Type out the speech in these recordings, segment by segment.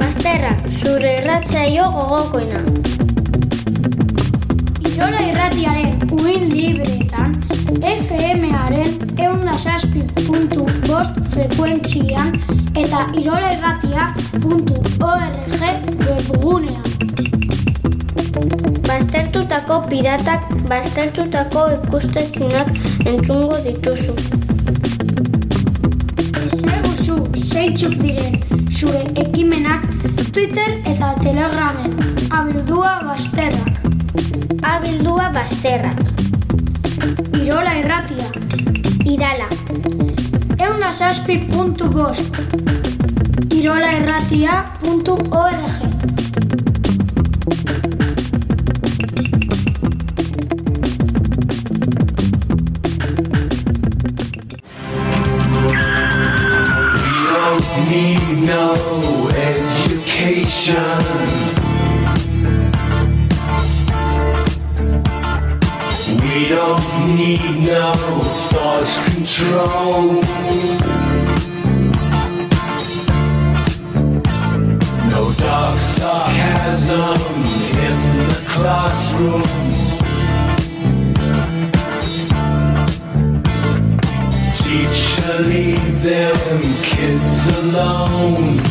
Bazterrak, zure irratzaio gogokoena. Irola irratiaren uin libreetan, FM-aren eundasazpi puntu bost frekuentzian eta irolairratia.org webgunean. Baztertutako piratak, baztertutako ikustezinak entzungo dituzu. Zeintzuk diren zure ekimenak Twitter eta Telegramen. Abildua bazterrak. Abildua bazterrak. Irola irratia. Irala. eundasazpi puntu bost. Irolairratia.org need no thought control. No dark sarcasm in the classroom. Teacher, leave them kids alone.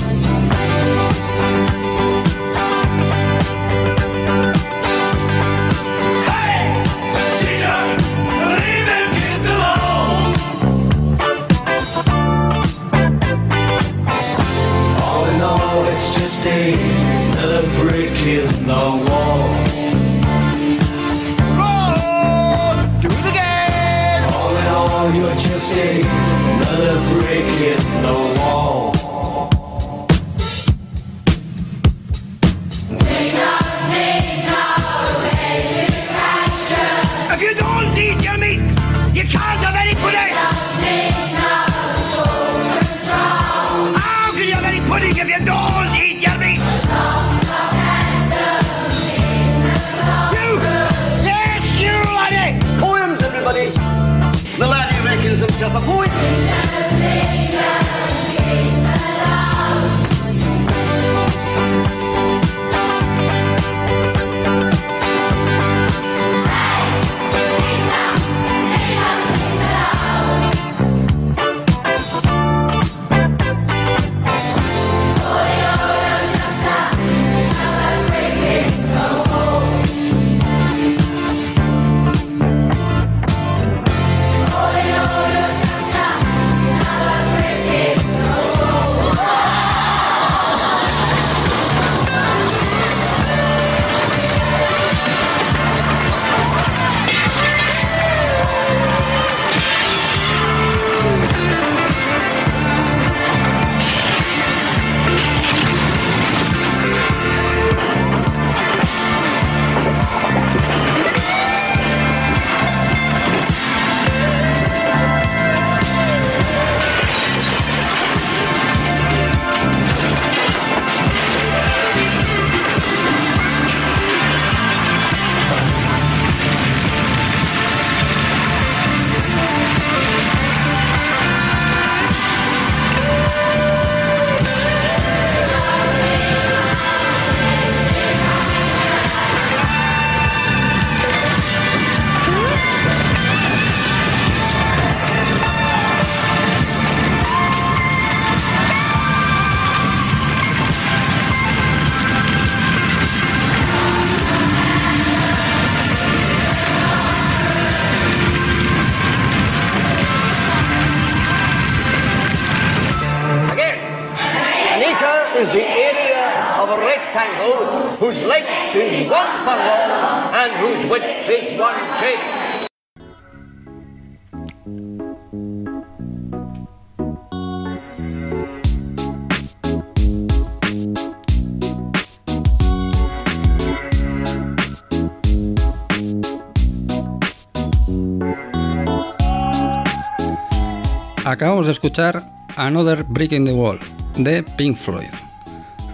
Another Brick in the Wall de Pink Floyd.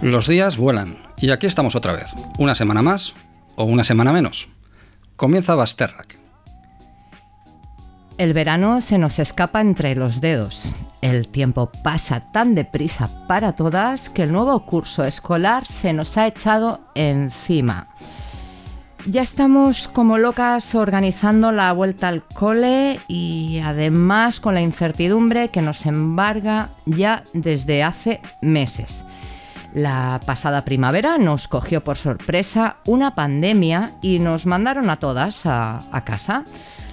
Los días vuelan y aquí estamos otra vez, una semana más o una semana menos. Comienza Basterrack. El verano se nos escapa entre los dedos. el tiempo pasa tan deprisa para todas que el nuevo curso escolar se nos ha echado encima. Ya estamos como locas organizando la vuelta al cole y además con la incertidumbre que nos embarga ya desde hace meses. La pasada primavera nos cogió por sorpresa una pandemia y nos mandaron a todas a, casa.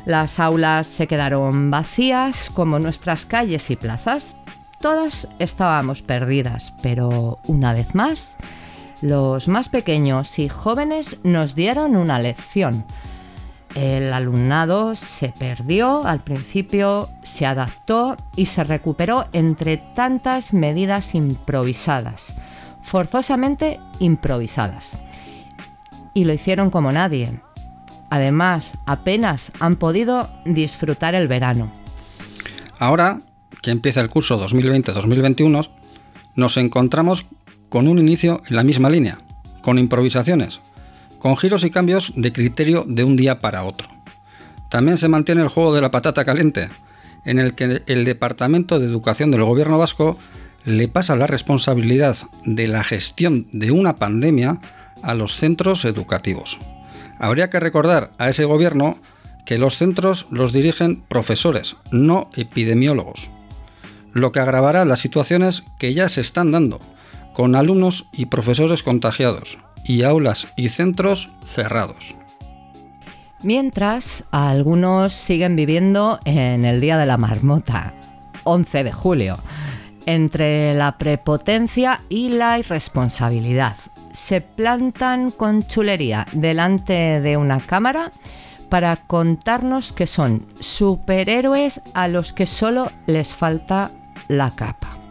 Las aulas se quedaron vacías como nuestras calles y plazas. Todas estábamos perdidas, pero una vez más los más pequeños y jóvenes nos dieron una lección. El alumnado se perdió al principio, se adaptó y se recuperó entre tantas medidas improvisadas, forzosamente improvisadas. Y lo hicieron como nadie. Además, apenas han podido disfrutar el verano. Ahora que empieza el curso 2020-2021, nos encontramos con un inicio en la misma línea, con improvisaciones, con giros y cambios de criterio de un día para otro. También se mantiene el juego de la patata caliente, en el que el Departamento de Educación del Gobierno vasco le pasa la responsabilidad de la gestión de una pandemia a los centros educativos. Habría que recordar a ese gobierno que los centros los dirigen profesores, no epidemiólogos, lo que agravará las situaciones que ya se están dando, con alumnos y profesores contagiados y aulas y centros cerrados. Mientras, algunos siguen viviendo en el Día de la Marmota, 11 de julio, entre la prepotencia y la irresponsabilidad. Se plantan con chulería delante de una cámara para contarnos que son superhéroes a los que solo les falta la capa.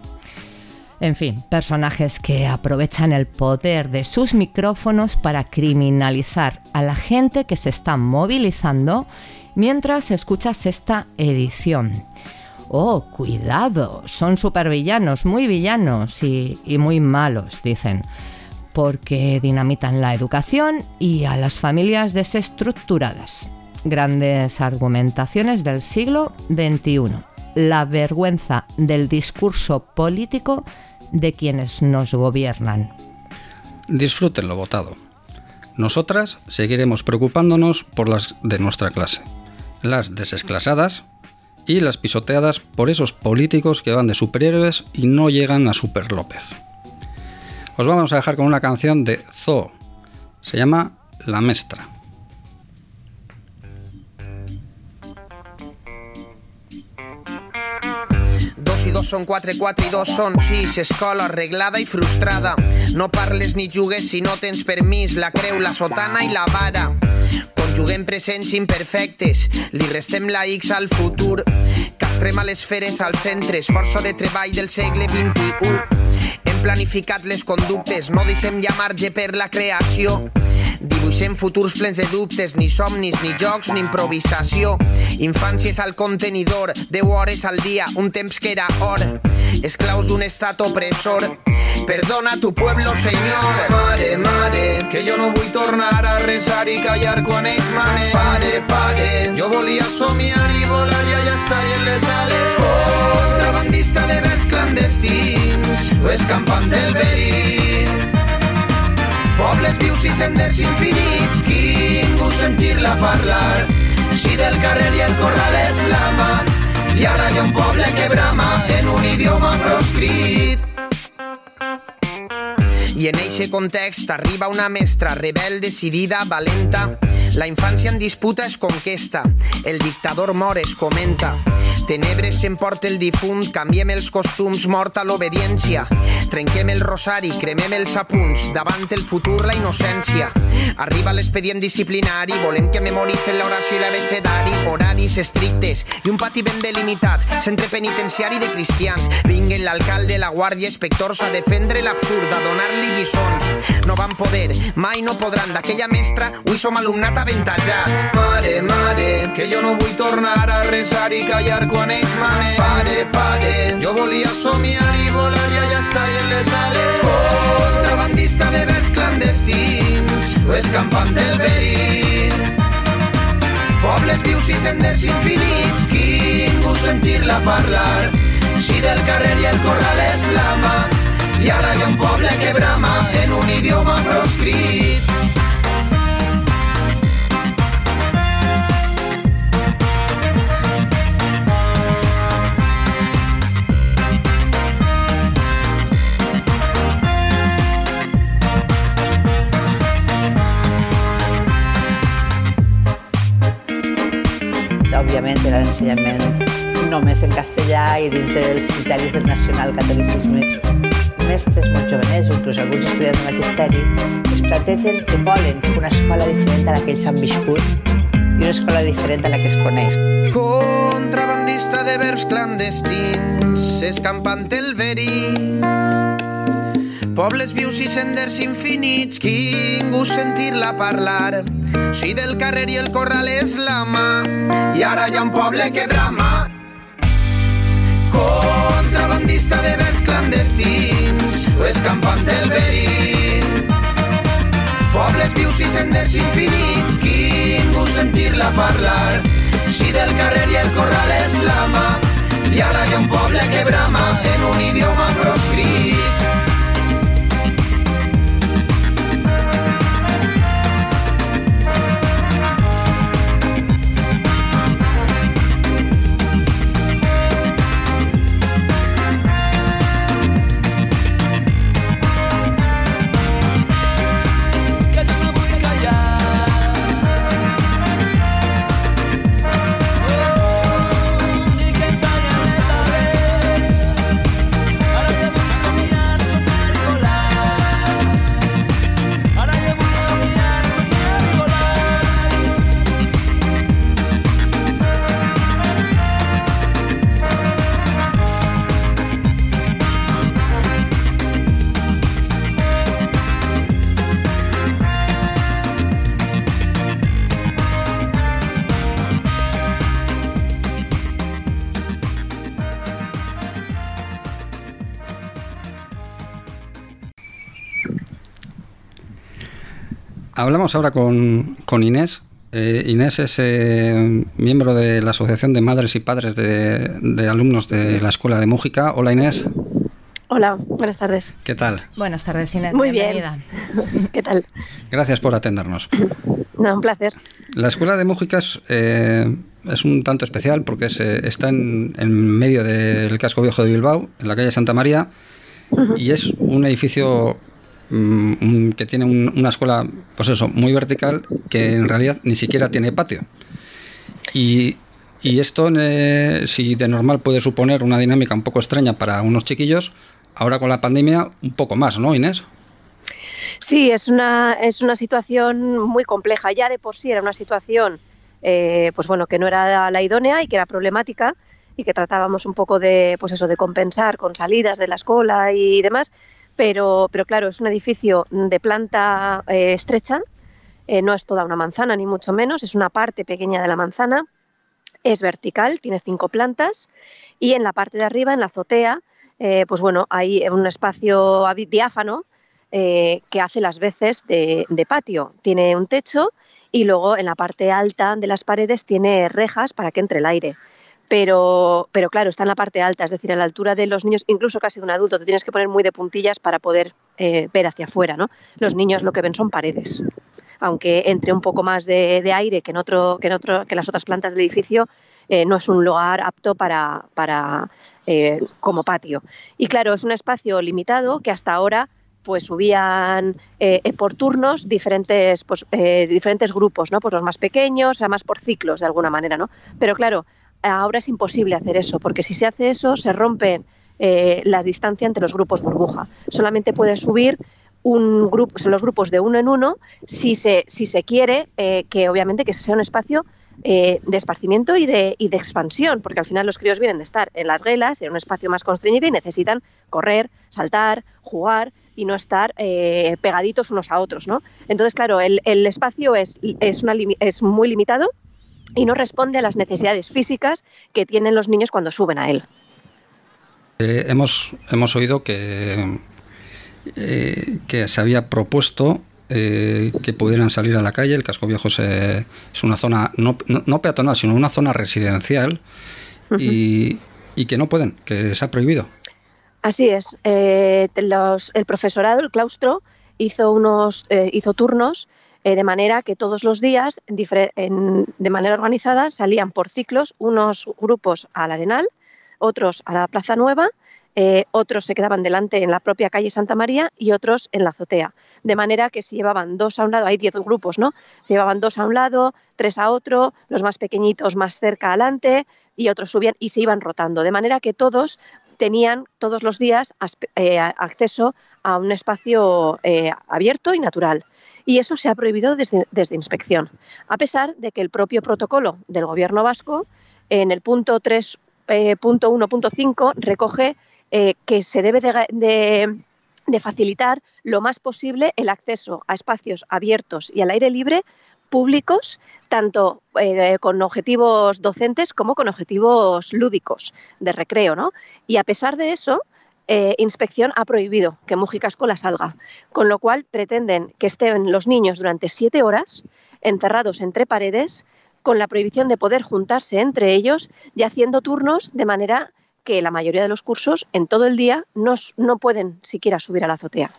En fin, personajes que aprovechan el poder de sus micrófonos para criminalizar a la gente que se está movilizando mientras escuchas esta edición. Oh, cuidado, son supervillanos, muy villanos y, y muy malos, dicen, porque dinamitan la educación y a las familias desestructuradas. Grandes argumentaciones del siglo XXI la vergüenza del discurso político de quienes nos gobiernan. Disfruten lo votado. Nosotras seguiremos preocupándonos por las de nuestra clase, las desesclasadas y las pisoteadas por esos políticos que van de superhéroes y no llegan a Super López. Os vamos a dejar con una canción de Zoo. Se llama La Mestra. I dos són 4, 4 i 2 són 6. Escola arreglada i frustrada. No parles ni jugues si no tens permís. La creu, la sotana i la vara. Conjuguem presents imperfectes, li restem la X al futur. Castrem a les feres als centres, força de treball del segle XXI. Planificat les conductes, no deixem ja marge per la creació. Dibuixem futurs plens de dubtes, ni somnis, ni jocs, ni improvisació. Infàncies al contenidor, 10 hores al dia, un temps que era or. Esclaus d'un estat opressor. Perdona tu pueblo, senyor. Mare, mare, que jo no vull tornar a resar i callar quan ells manen. Pare, pare, jo volia somiar i volar i allà estar en les ales. Escampant del verí. Pobles vius i senders infinits, ningú sentir-la parlar. Si del carrer i el corral és l'ama, i ara hi ha un poble que brama en un idioma proscrit. I en eixe context arriba una mestra rebel, decidida, valenta. La infància en disputa es conquesta, el dictador mor es comenta. Tenebres s'emporta el difunt, canviem els costums, morta l'obediència. Trenquem el rosari, cremem els apunts, davant el futur la innocència. Arriba l'expedient disciplinari, volem que memoricen l'oració i l'abecedari, horaris estrictes i un pati ben delimitat, centre penitenciari de cristians. Vinguen l'alcalde, la guàrdia, inspectors a defendre l'absurd, a donar-li lliçons. No van poder, mai no podran, d'aquella mestra, avui som alumnat aventatjat. Mare, mare, que jo no vull tornar a resar i callar quan ells manen. Pare, pare, jo volia somiar i volar i allà estar en les ales. Contrabandista de verbs clandestins, o escampant del verí. Pobles vius i senders infinits, ningú sentir-la parlar. Si del carrer i el corral és la mà, i ara hi ha un poble que brama en un idioma proscrit. Òbviament era l'ensenyament només en castellà i dins dels criteris del nacional catolicisme. Mestres molt jovenets, inclús alguns estudiants de magisteri, es plantegen que volen una escola diferent a la que ells han viscut i una escola diferent a la que es coneix. Contrabandista de verbs clandestins, escampant el verí. Pobles vius i senders infinits, qui ningú sentir-la parlar. Si del carrer i el corral és la mà, i ara hi ha un poble que brama. Contrabandista de verbs clandestins, o escampant el verí. Pobles vius i senders infinits, qui ningú sentir-la parlar. Si del carrer i el corral és la mà, i ara hi ha un poble que brama en un idioma proscrit. Hablamos ahora con, con Inés. Eh, Inés es eh, miembro de la Asociación de Madres y Padres de, de Alumnos de la Escuela de Mújica. Hola Inés, Hola, buenas tardes. ¿qué tal? Buenas tardes, Inés. Muy bien. bienvenida. ¿Qué tal? Gracias por atendernos. No, un placer. La Escuela de Mújica es, eh, es un tanto especial porque se- está en, en medio del casco viejo de Bilbao, en la calle Santa María, y es un edificio mm, un- que tiene un- una escuela, pues eso, muy vertical, que en realidad ni siquiera tiene patio. Y, y esto, eh, si de normal puede suponer una dinámica un poco extraña para unos chiquillos, ahora con la pandemia un poco más, ¿no, Inés? Sí, es una, es una situación muy compleja. Ya de por sí era una situación, eh, pues bueno, que no era la idónea y que era problemática y que tratábamos un poco de, pues eso, de compensar con salidas de la escuela y demás. Pero, pero claro, es un edificio de planta eh, estrecha, eh, no es toda una manzana ni mucho menos, es una parte pequeña de la manzana, es vertical, tiene cinco plantas y en la parte de arriba, en la azotea, eh, pues bueno, hay un espacio diáfano que hace las veces de patio. Tiene un techo y luego en la parte alta de las paredes tiene rejas para que entre el aire. Pero, pero claro, está en la parte alta, es decir, a la altura de los niños, incluso casi de un adulto, te tienes que poner muy de puntillas para poder eh, ver hacia afuera. ¿no? Los niños lo que ven son paredes. Aunque entre un poco más de, de aire que en, otro, que en otro, que las otras plantas del edificio, eh, no es un lugar apto para, para eh, como patio. Y claro, es un espacio limitado que hasta ahora pues subían eh, por turnos diferentes, pues, eh, diferentes grupos, ¿no? Pues los más pequeños, además por ciclos de alguna manera, ¿no? Pero claro, ahora es imposible hacer eso, porque si se hace eso, se rompen eh, las distancias entre los grupos burbuja. Solamente puede subir un grupo, los grupos de uno en uno si se, si se quiere eh, que obviamente que sea un espacio eh, de esparcimiento y de, y de expansión, porque al final los críos vienen de estar en las guelas, en un espacio más constreñido y necesitan correr, saltar, jugar y no estar eh, pegaditos unos a otros, ¿no? Entonces, claro, el, el espacio es, es, una es muy limitado y no responde a las necesidades físicas que tienen los niños cuando suben a él. Eh, hemos, hemos oído que, eh, que se había propuesto eh, que pudieran salir a la calle. El casco viejo es, eh, es una zona no, no- no peatonal, sino una zona residencial. Y, y que no pueden, que se ha prohibido. Así es. Eh, los- el profesorado, el claustro, hizo, unos, eh, hizo turnos eh, de manera que todos los días, de manera organizada, salían por ciclos unos grupos al Arenal, otros a la Plaza Nueva, eh, otros se quedaban delante en la propia calle Santa María y otros en la azotea. De manera que se llevaban dos a un lado, hay diez grupos, ¿no? Se llevaban dos a un lado, tres a otro, los más pequeñitos más cerca adelante y otros subían y se iban rotando. De manera que todos tenían todos los días eh, acceso a un espacio eh, abierto y natural. Y eso se ha prohibido desde, desde inspección, a pesar de que el propio protocolo del Gobierno vasco, en el punto 3.1.5, recoge eh, que se debe de- de facilitar lo más posible el acceso a espacios abiertos y al aire libre públicos, tanto eh, con objetivos docentes como con objetivos lúdicos de recreo. ¿no? Y a pesar de eso, eh, Inspección ha prohibido que Mújica Escola salga, con lo cual pretenden que estén los niños durante siete horas encerrados entre paredes, con la prohibición de poder juntarse entre ellos y haciendo turnos de manera que la mayoría de los cursos en todo el día no, no pueden siquiera subir a la azotea.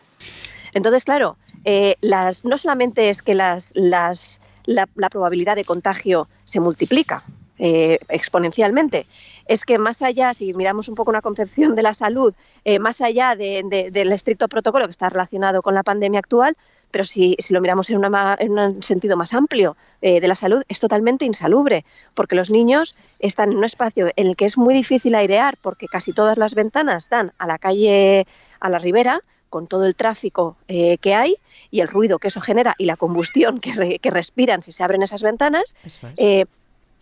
Entonces, claro, eh, las, no solamente es que las, las- la, probabilidad de contagio se multiplica eh, exponencialmente, es que más allá, si miramos un poco una concepción de la salud, eh, más allá de- de- del estricto protocolo que está relacionado con la pandemia actual, pero si, si lo miramos en, una un sentido más amplio de la salud, es totalmente insalubre, porque los niños están en un espacio en el que es muy difícil airear, porque casi todas las ventanas dan a la calle, a la ribera, con todo el tráfico eh, que hay y el ruido que eso genera y la combustión que, re- que respiran si se abren esas ventanas. eh,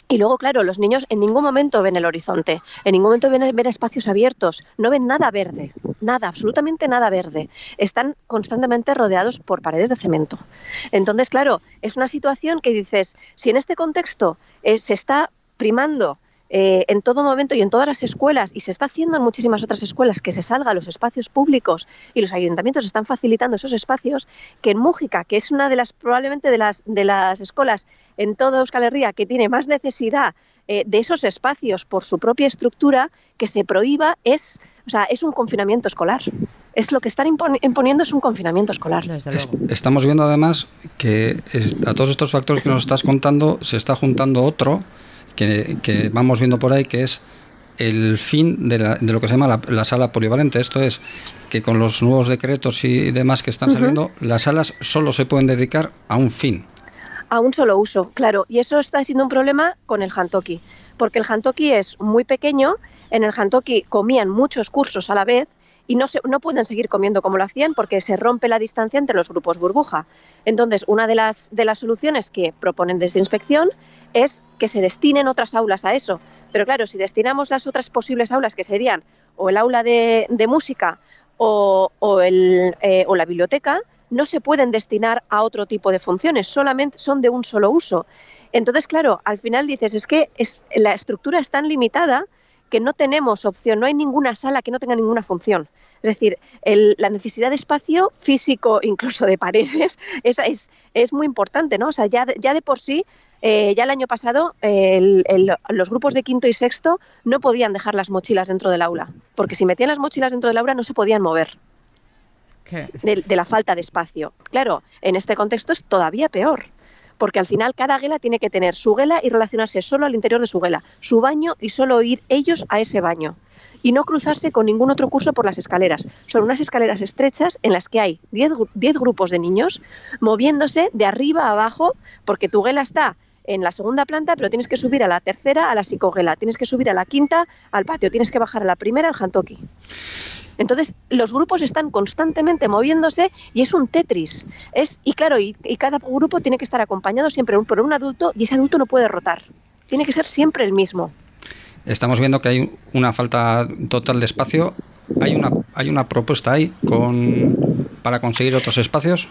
y luego, claro, los niños en ningún momento ven el horizonte, en ningún momento ven, ven espacios abiertos, no ven nada verde, nada, absolutamente nada verde. Están constantemente rodeados por paredes de cemento. Entonces, claro, es una situación que dices, si en este contexto eh, se está primando eh, en todo momento y en todas las escuelas, y se está haciendo en muchísimas otras escuelas, que se salga a los espacios públicos y los ayuntamientos están facilitando esos espacios, que en Mújica, que es una de las, probablemente de las, de las escuelas en toda Euskal Herria que tiene más necesidad eh, de esos espacios por su propia estructura, que se prohíba es, o sea, es un confinamiento escolar. Es lo que están imponi- imponiendo es un confinamiento escolar. Es- estamos viendo además que a todos estos factores que nos estás contando se está juntando otro que, que vamos viendo por ahí, que es el fin de, la- de lo que se llama la, la sala polivalente. Esto es que con los nuevos decretos y demás que están saliendo, las salas solo se pueden dedicar a un fin. a un solo uso, claro. Y eso está siendo un problema con el Hantoki, porque el Hantoki es muy pequeño, en el Hantoki comían muchos cursos a la vez y no, se, no pueden seguir comiendo como lo hacían porque se rompe la distancia entre los grupos burbuja. Entonces, una de las, de las soluciones que proponen desde inspección es que se destinen otras aulas a eso. Pero claro, si destinamos las otras posibles aulas, que serían o el aula de, música o, o el, eh, o la biblioteca, no se pueden destinar a otro tipo de funciones, solamente son de un solo uso. Entonces, claro, al final dices, es que es, la estructura es tan limitada que no tenemos opción, no hay ninguna sala que no tenga ninguna función. Es decir, el- la necesidad de espacio físico, incluso de paredes, esa es, es muy importante, ¿no? O sea, ya de, ya de por sí, eh, ya el año pasado, eh, el- el- los grupos de quinto y sexto no podían dejar las mochilas dentro del aula, porque si metían las mochilas dentro del aula no se podían mover de, de la falta de espacio. Claro, en este contexto es todavía peor, porque al final cada guela tiene que tener su guela y relacionarse solo al interior de su guela, su baño y solo ir ellos a ese baño. Y no cruzarse con ningún otro curso por las escaleras. Son unas escaleras estrechas en las que hay 10 gru- 10 grupos de niños moviéndose de arriba a abajo, porque tu guela está en la segunda planta, pero tienes que subir a la tercera, a la psicoguela, tienes que subir a la quinta, al patio, tienes que bajar a la primera, al hantoki. Entonces, los grupos están constantemente moviéndose y es un Tetris. Es, y claro, y, y cada grupo tiene que estar acompañado siempre por un adulto y ese adulto no puede rotar. Tiene que ser siempre el mismo. Estamos viendo que hay una falta total de espacio. Hay una, hay una propuesta ahí con, para conseguir otros espacios.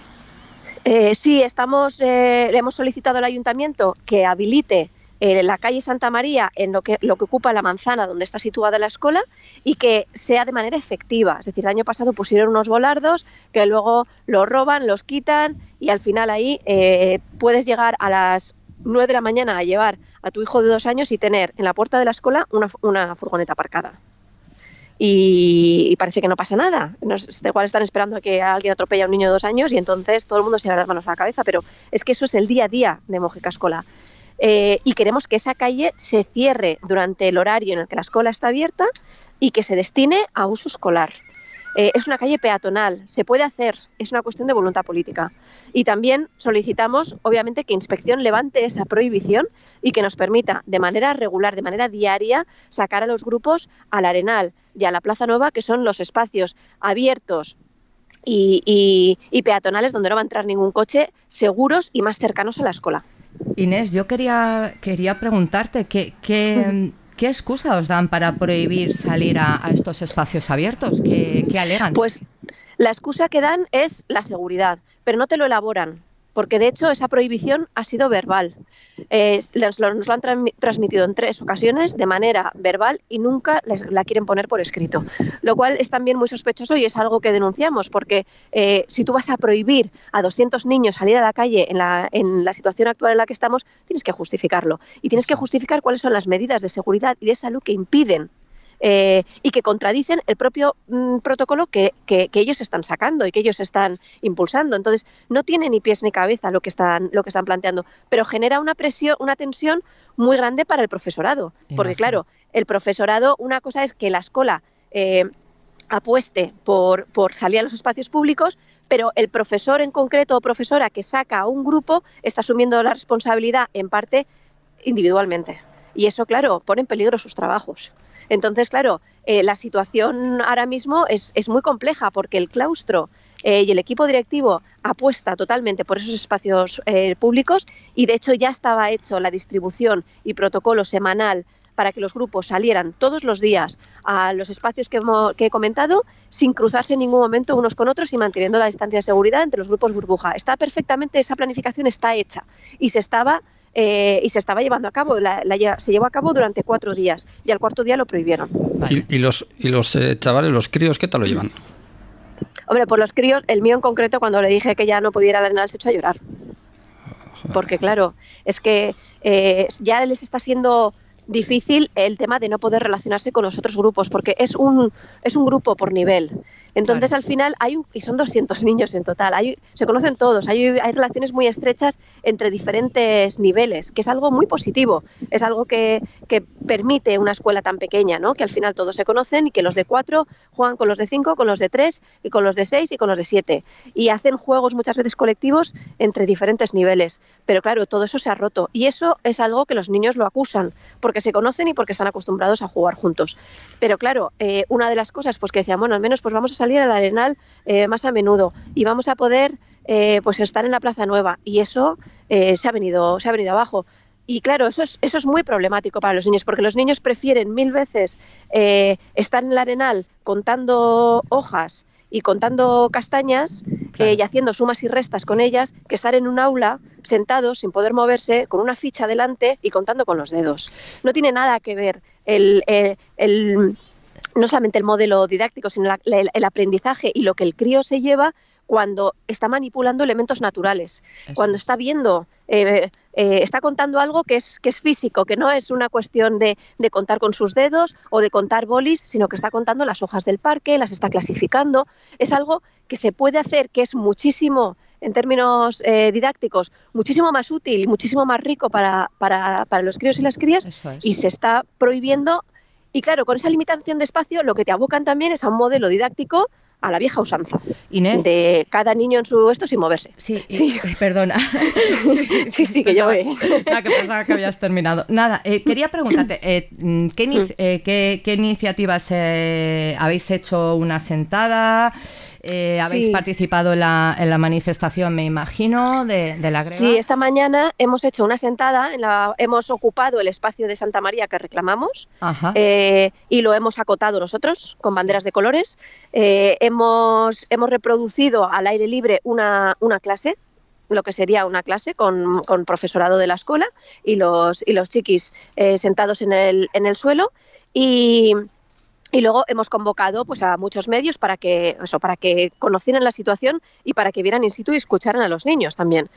Eh, sí, estamos, eh, hemos solicitado al ayuntamiento que habilite eh, la calle Santa María en lo que, lo que ocupa la manzana donde está situada la escuela y que sea de manera efectiva. Es decir, el año pasado pusieron unos volardos que luego los roban, los quitan y al final ahí eh, puedes llegar a las 9 de la mañana a llevar a tu hijo de dos años y tener en la puerta de la escuela una, una furgoneta aparcada. Y, parece que no pasa nada. Nos, igual están esperando a que alguien atropelle a un niño de dos años y entonces todo el mundo se da las manos a la cabeza, pero es que eso es el día a día de Mojica Escola. Eh, y queremos que esa calle se cierre durante el horario en el que la escuela está abierta y que se destine a uso escolar. Eh, es una calle peatonal, se puede hacer, es una cuestión de voluntad política. Y también solicitamos, obviamente, que Inspección levante esa prohibición y que nos permita, de manera regular, de manera diaria, sacar a los grupos al Arenal y a la Plaza Nueva, que son los espacios abiertos y, y- y peatonales donde no va a entrar ningún coche, seguros y más cercanos a la escuela. Inés, yo quería, quería preguntarte qué, qué, qué excusa os dan para prohibir salir a, estos espacios abiertos. ¿Qué, qué alegan? Pues la excusa que dan es la seguridad, pero no te lo elaboran, porque de hecho esa prohibición ha sido verbal. Eh, nos lo han transmi- transmitido en tres ocasiones de manera verbal y nunca les- la quieren poner por escrito, lo cual es también muy sospechoso y es algo que denunciamos, porque eh, si tú vas a prohibir a 200 niños salir a la calle en la, en la situación actual en la que estamos, tienes que justificarlo. Y tienes que justificar cuáles son las medidas de seguridad y de salud que impiden eh, y que contradicen el propio mm, protocolo que, que- que ellos están sacando y que ellos están impulsando. Entonces, no tiene ni pies ni cabeza lo que están, lo que están planteando, pero genera una presión, una tensión muy grande para el profesorado. Porque, claro, el profesorado, una cosa es que la escuela eh, apueste por, por salir a los espacios públicos, pero el profesor en concreto o profesora que saca a un grupo está asumiendo la responsabilidad en parte individualmente. Y eso, claro, pone en peligro sus trabajos. Entonces, claro, eh, la situación ahora mismo es, es muy compleja porque el claustro eh, y el equipo directivo apuesta totalmente por esos espacios eh, públicos y de hecho ya estaba hecho la distribución y protocolo semanal para que los grupos salieran todos los días a los espacios que, que he comentado sin cruzarse en ningún momento unos con otros y manteniendo la distancia de seguridad entre los grupos burbuja. Está perfectamente, esa planificación está hecha y se estaba eh, y se estaba llevando a cabo, la- se llevó a cabo durante cuatro días y al cuarto día lo prohibieron. Y, y los, y los eh, chavales, los críos, ¿qué tal lo llevan? Hombre, por los críos, el mío en concreto, cuando le dije que ya no podía ir al arenal, se echó a llorar. Porque claro, es que eh, ya les está siendo difícil el tema de no poder relacionarse con los otros grupos, porque es un, es un grupo por nivel. Entonces, Claro. al final, hay un, y son 200 niños en total, hay, se conocen todos, hay, hay relaciones muy estrechas entre diferentes niveles, que es algo muy positivo, es algo que, que permite una escuela tan pequeña, ¿no? que al final todos se conocen y que los de cuatro juegan con los de cinco, con los de tres y con los de seis y con los de siete. Y hacen juegos muchas veces colectivos entre diferentes niveles. Pero claro, todo eso se ha roto. Y eso es algo que los niños lo acusan, porque se conocen y porque están acostumbrados a jugar juntos. Pero claro, eh, una de las cosas pues que decían, bueno, al menos pues vamos a salir al arenal eh, más a menudo y vamos a poder eh, pues estar en la Plaza Nueva. Y eso eh, se, ha venido, se ha venido abajo. Y claro, eso es, eso es muy problemático para los niños, porque los niños prefieren mil veces estar en el arenal contando hojas y contando castañas Eh, y haciendo sumas y restas con ellas que estar en un aula sentados sin poder moverse con una ficha delante y contando con los dedos. No tiene nada que ver el, el- el- no solamente el modelo didáctico, sino la- el aprendizaje y lo que el crío se lleva cuando está manipulando elementos naturales, Eso cuando es. está viendo, eh, eh, está contando algo que es, que es físico, que no es una cuestión de, de contar con sus dedos o de contar bolis, sino que está contando las hojas del parque, las está clasificando. Es algo que se puede hacer, que es muchísimo, en términos eh, didácticos, muchísimo más útil y muchísimo más rico para, para, para los críos y las crías, es. y se está prohibiendo. Y claro, con esa limitación de espacio, lo que te abocan también es a un modelo didáctico a la vieja usanza, Inés, de cada niño en su esto sin moverse. sí, y- Sí. perdona. Sí, sí, que yo voy. Ah, que pensaba que habías terminado. Nada, eh, quería preguntarte, eh, mm, ¿qué, eh, qué- qué iniciativas eh, habéis hecho una sentada? Eh, ¿Habéis Sí. participado en la, en la manifestación, me imagino, de, de la grega? Sí, esta mañana hemos hecho una sentada, en la, hemos ocupado el espacio de Santa María que reclamamos eh, y lo hemos acotado nosotros con banderas de colores. Eh, hemos, hemos reproducido al aire libre una, una clase lo que sería una clase con, con profesorado de la escuela y los, y los chiquis eh, sentados en el, en el suelo y, Y luego hemos convocado pues, a muchos medios para que, eso, para que conocieran la situación y para que vieran in situ y escucharan a los niños también.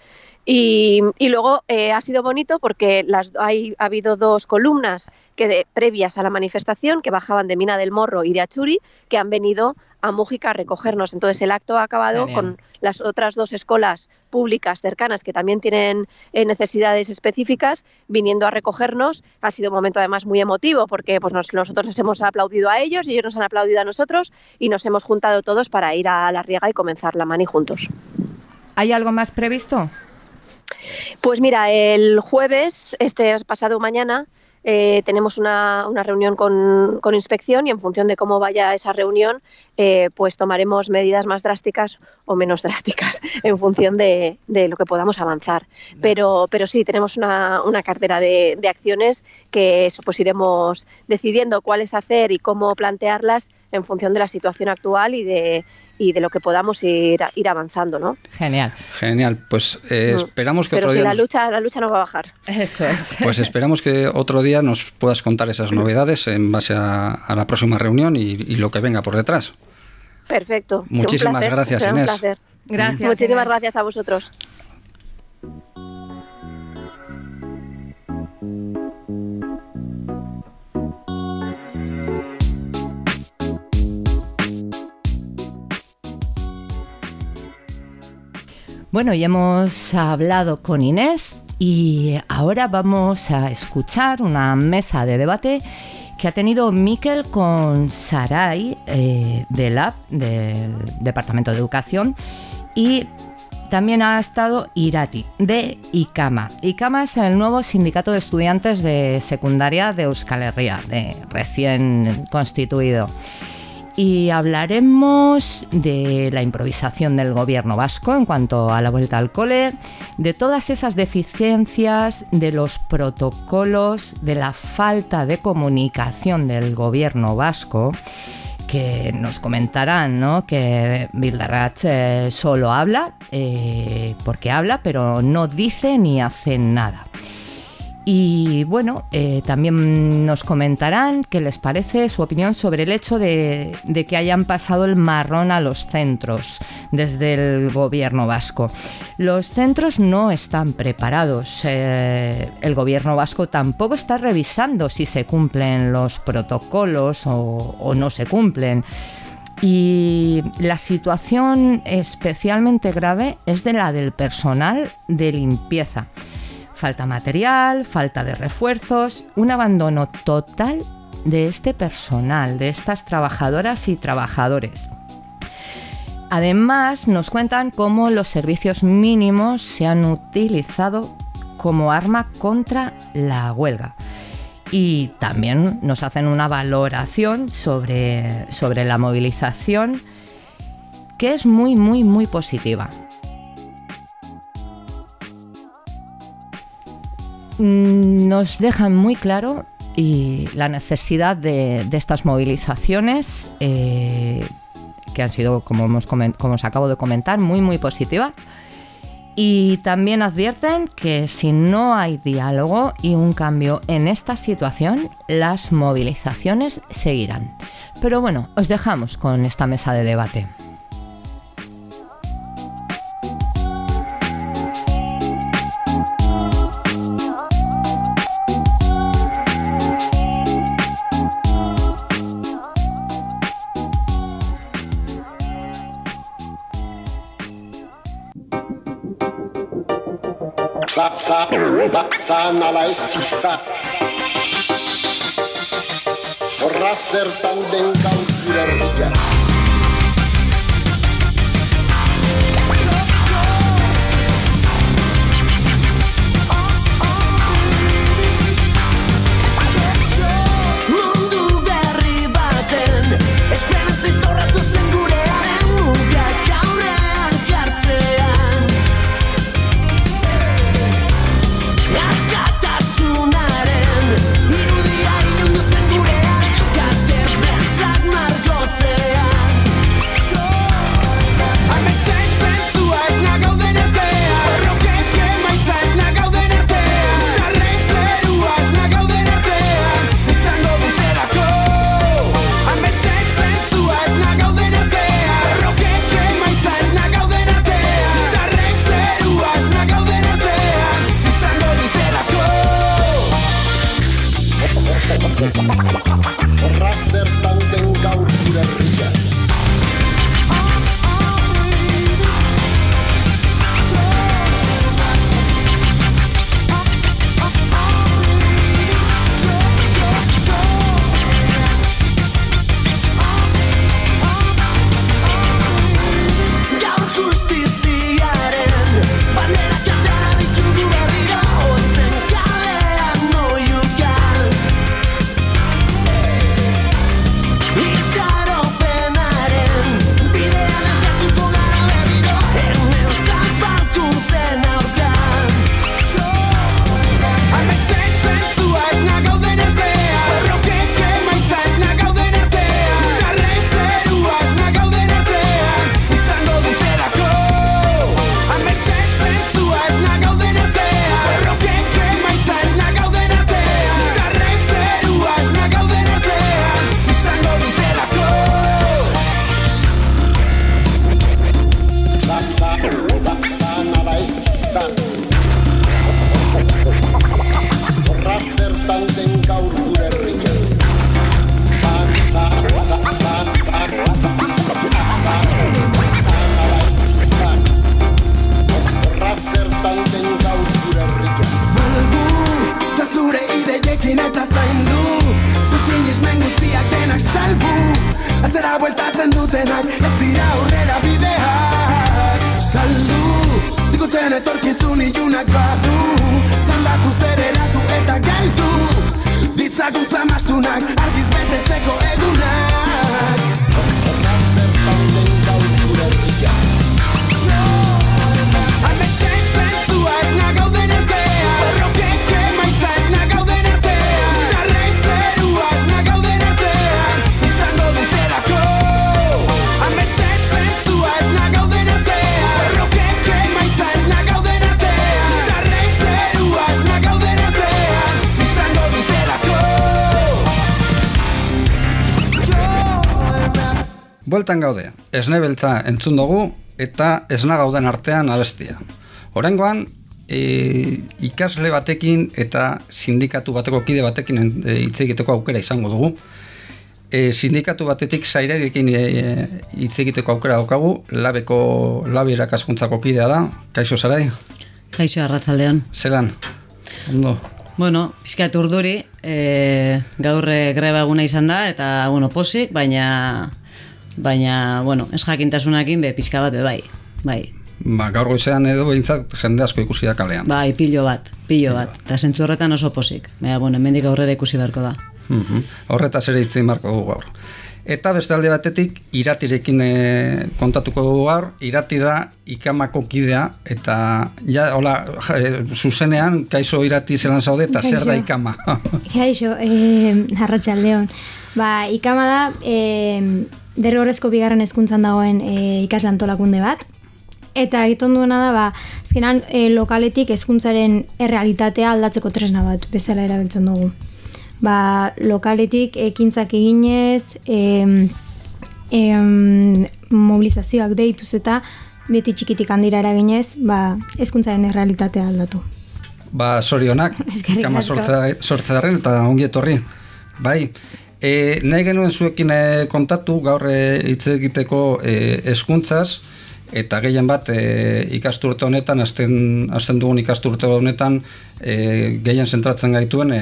Y, y luego eh, ha sido bonito porque las, hay, ha habido dos columnas que, previas a la manifestación que bajaban de Mina del Morro y de Achuri que han venido a Mújica a recogernos. Entonces el acto ha acabado Genial. con las otras dos escuelas públicas cercanas que también tienen eh, necesidades específicas viniendo a recogernos. Ha sido un momento además muy emotivo porque pues, nos- nosotros les hemos aplaudido a ellos y ellos nos han aplaudido a nosotros y nos hemos juntado todos para ir a la riega y comenzar la mani juntos. ¿Hay algo más previsto? Pues mira, el jueves, este pasado mañana, eh, tenemos una, una reunión con, con inspección y en función de cómo vaya esa reunión, eh, pues tomaremos medidas más drásticas o menos drásticas en función de, de lo que podamos avanzar. Pero, pero sí, tenemos una, una cartera de, de acciones que eso, pues iremos decidiendo cuáles hacer y cómo plantearlas en función de la situación actual y de, y de lo que podamos ir, ir avanzando, ¿no? Genial. Genial, pues eh, Mm. esperamos que Pero otro si día... la lucha, la lucha no va a bajar. Eso es. Pues esperamos que otro día nos puedas contar esas novedades en base a, a la próxima reunión y, y lo que venga por detrás. Perfecto. Un Muchísimas placer, gracias, un Inés. placer. Gracias. Muchísimas Inés. gracias a vosotros. Bueno, y hemos hablado con Inés y ahora vamos a escuchar una mesa de debate que ha tenido Miquel con Sarai eh, de LAB, del Departamento de Educación, y también ha estado Irati, de ICAMA. ICAMA es el nuevo sindicato de estudiantes de secundaria de Euskal Herria, recién constituido y hablaremos de la improvisación del gobierno vasco en cuanto a la vuelta al cole, de todas esas deficiencias, de los protocolos, de la falta de comunicación del gobierno vasco que nos comentarán ¿no? que Bildarratz eh, solo habla, eh, porque habla, pero no dice ni hace nada. Y bueno, eh, también nos comentarán qué les parece su opinión sobre el hecho de, que hayan pasado el marrón a los centros desde el gobierno vasco. Los centros no están preparados. eh, el gobierno vasco tampoco está revisando si se cumplen los protocolos o, o no se cumplen. Y la situación especialmente grave es de la del personal de limpieza. Falta material, falta de refuerzos, un abandono total de este personal, de estas trabajadoras y trabajadores. Además, nos cuentan cómo los servicios mínimos se han utilizado como arma contra la huelga. Y también nos hacen una valoración sobre, sobre la movilización que es muy, muy, muy positiva. Nos dejan muy claro y la necesidad de, estas movilizaciones eh, que han sido, como, os acabo de comentar, muy muy positiva. Y también advierten que si no hay diálogo y un cambio en esta situación, las movilizaciones seguirán. Pero bueno, os dejamos con esta mesa de debate. Zapsa, zapsa, nala ez sisa. Horra zertan den gaur gure Bueltan gaude, esne beltza entzun dugu eta esna gauden artean abestia. Horengoan, e, ikasle batekin eta sindikatu bateko kide batekin e, hitz egiteko aukera izango dugu. E, sindikatu batetik zairerekin e, e, hitz egiteko aukera daukagu, labeko labi erakaskuntzako kidea da, kaixo zarai, Kaixo arratzaldean. zelan, ondo. Bueno, pixkat urduri, e, gaur greba eguna izan da, eta, bueno, posik, baina, baina, bueno, ez jakintasunakin be pixka bat be bai, bai. Ba, gaur goizean edo behintzat jende asko ikusi da kalean. Bai, pilo bat, pilo bat. Eta zentzu horretan oso posik. Baina, bueno, hemendik aurrera ikusi beharko da. Mhm. Horretaz ere hitz egin beharko dugu gaur. Eta beste alde batetik iratirekin e, kontatuko dugu gaur, irati da ikamako kidea eta ja, hola, ja, e, zuzenean, kaixo irati zelan zaude eta zer da ikama. Kaixo, eh, arratsaldeon. Ba, ikama da, eh, derrigorrezko bigarren hezkuntzan dagoen eh, ikasle antolakunde bat. Eta egiten duena da, ba, azkenan eh, lokaletik hezkuntzaren errealitatea aldatzeko tresna bat bezala erabiltzen dugu. Ba, lokaletik ekintzak eginez, em, em, mobilizazioak deituz eta beti txikitik handira eraginez, ba, hezkuntzaren errealitatea aldatu. Ba, sorionak, sortze- sortzearen eta ongi etorri. Bai, e, nahi genuen zuekin e, kontatu gaur e, hitz egiteko e, eskuntzaz, eta gehien bat e, ikasturte honetan, azten dugun ikasturte honetan, e, gehien zentratzen gaituen e,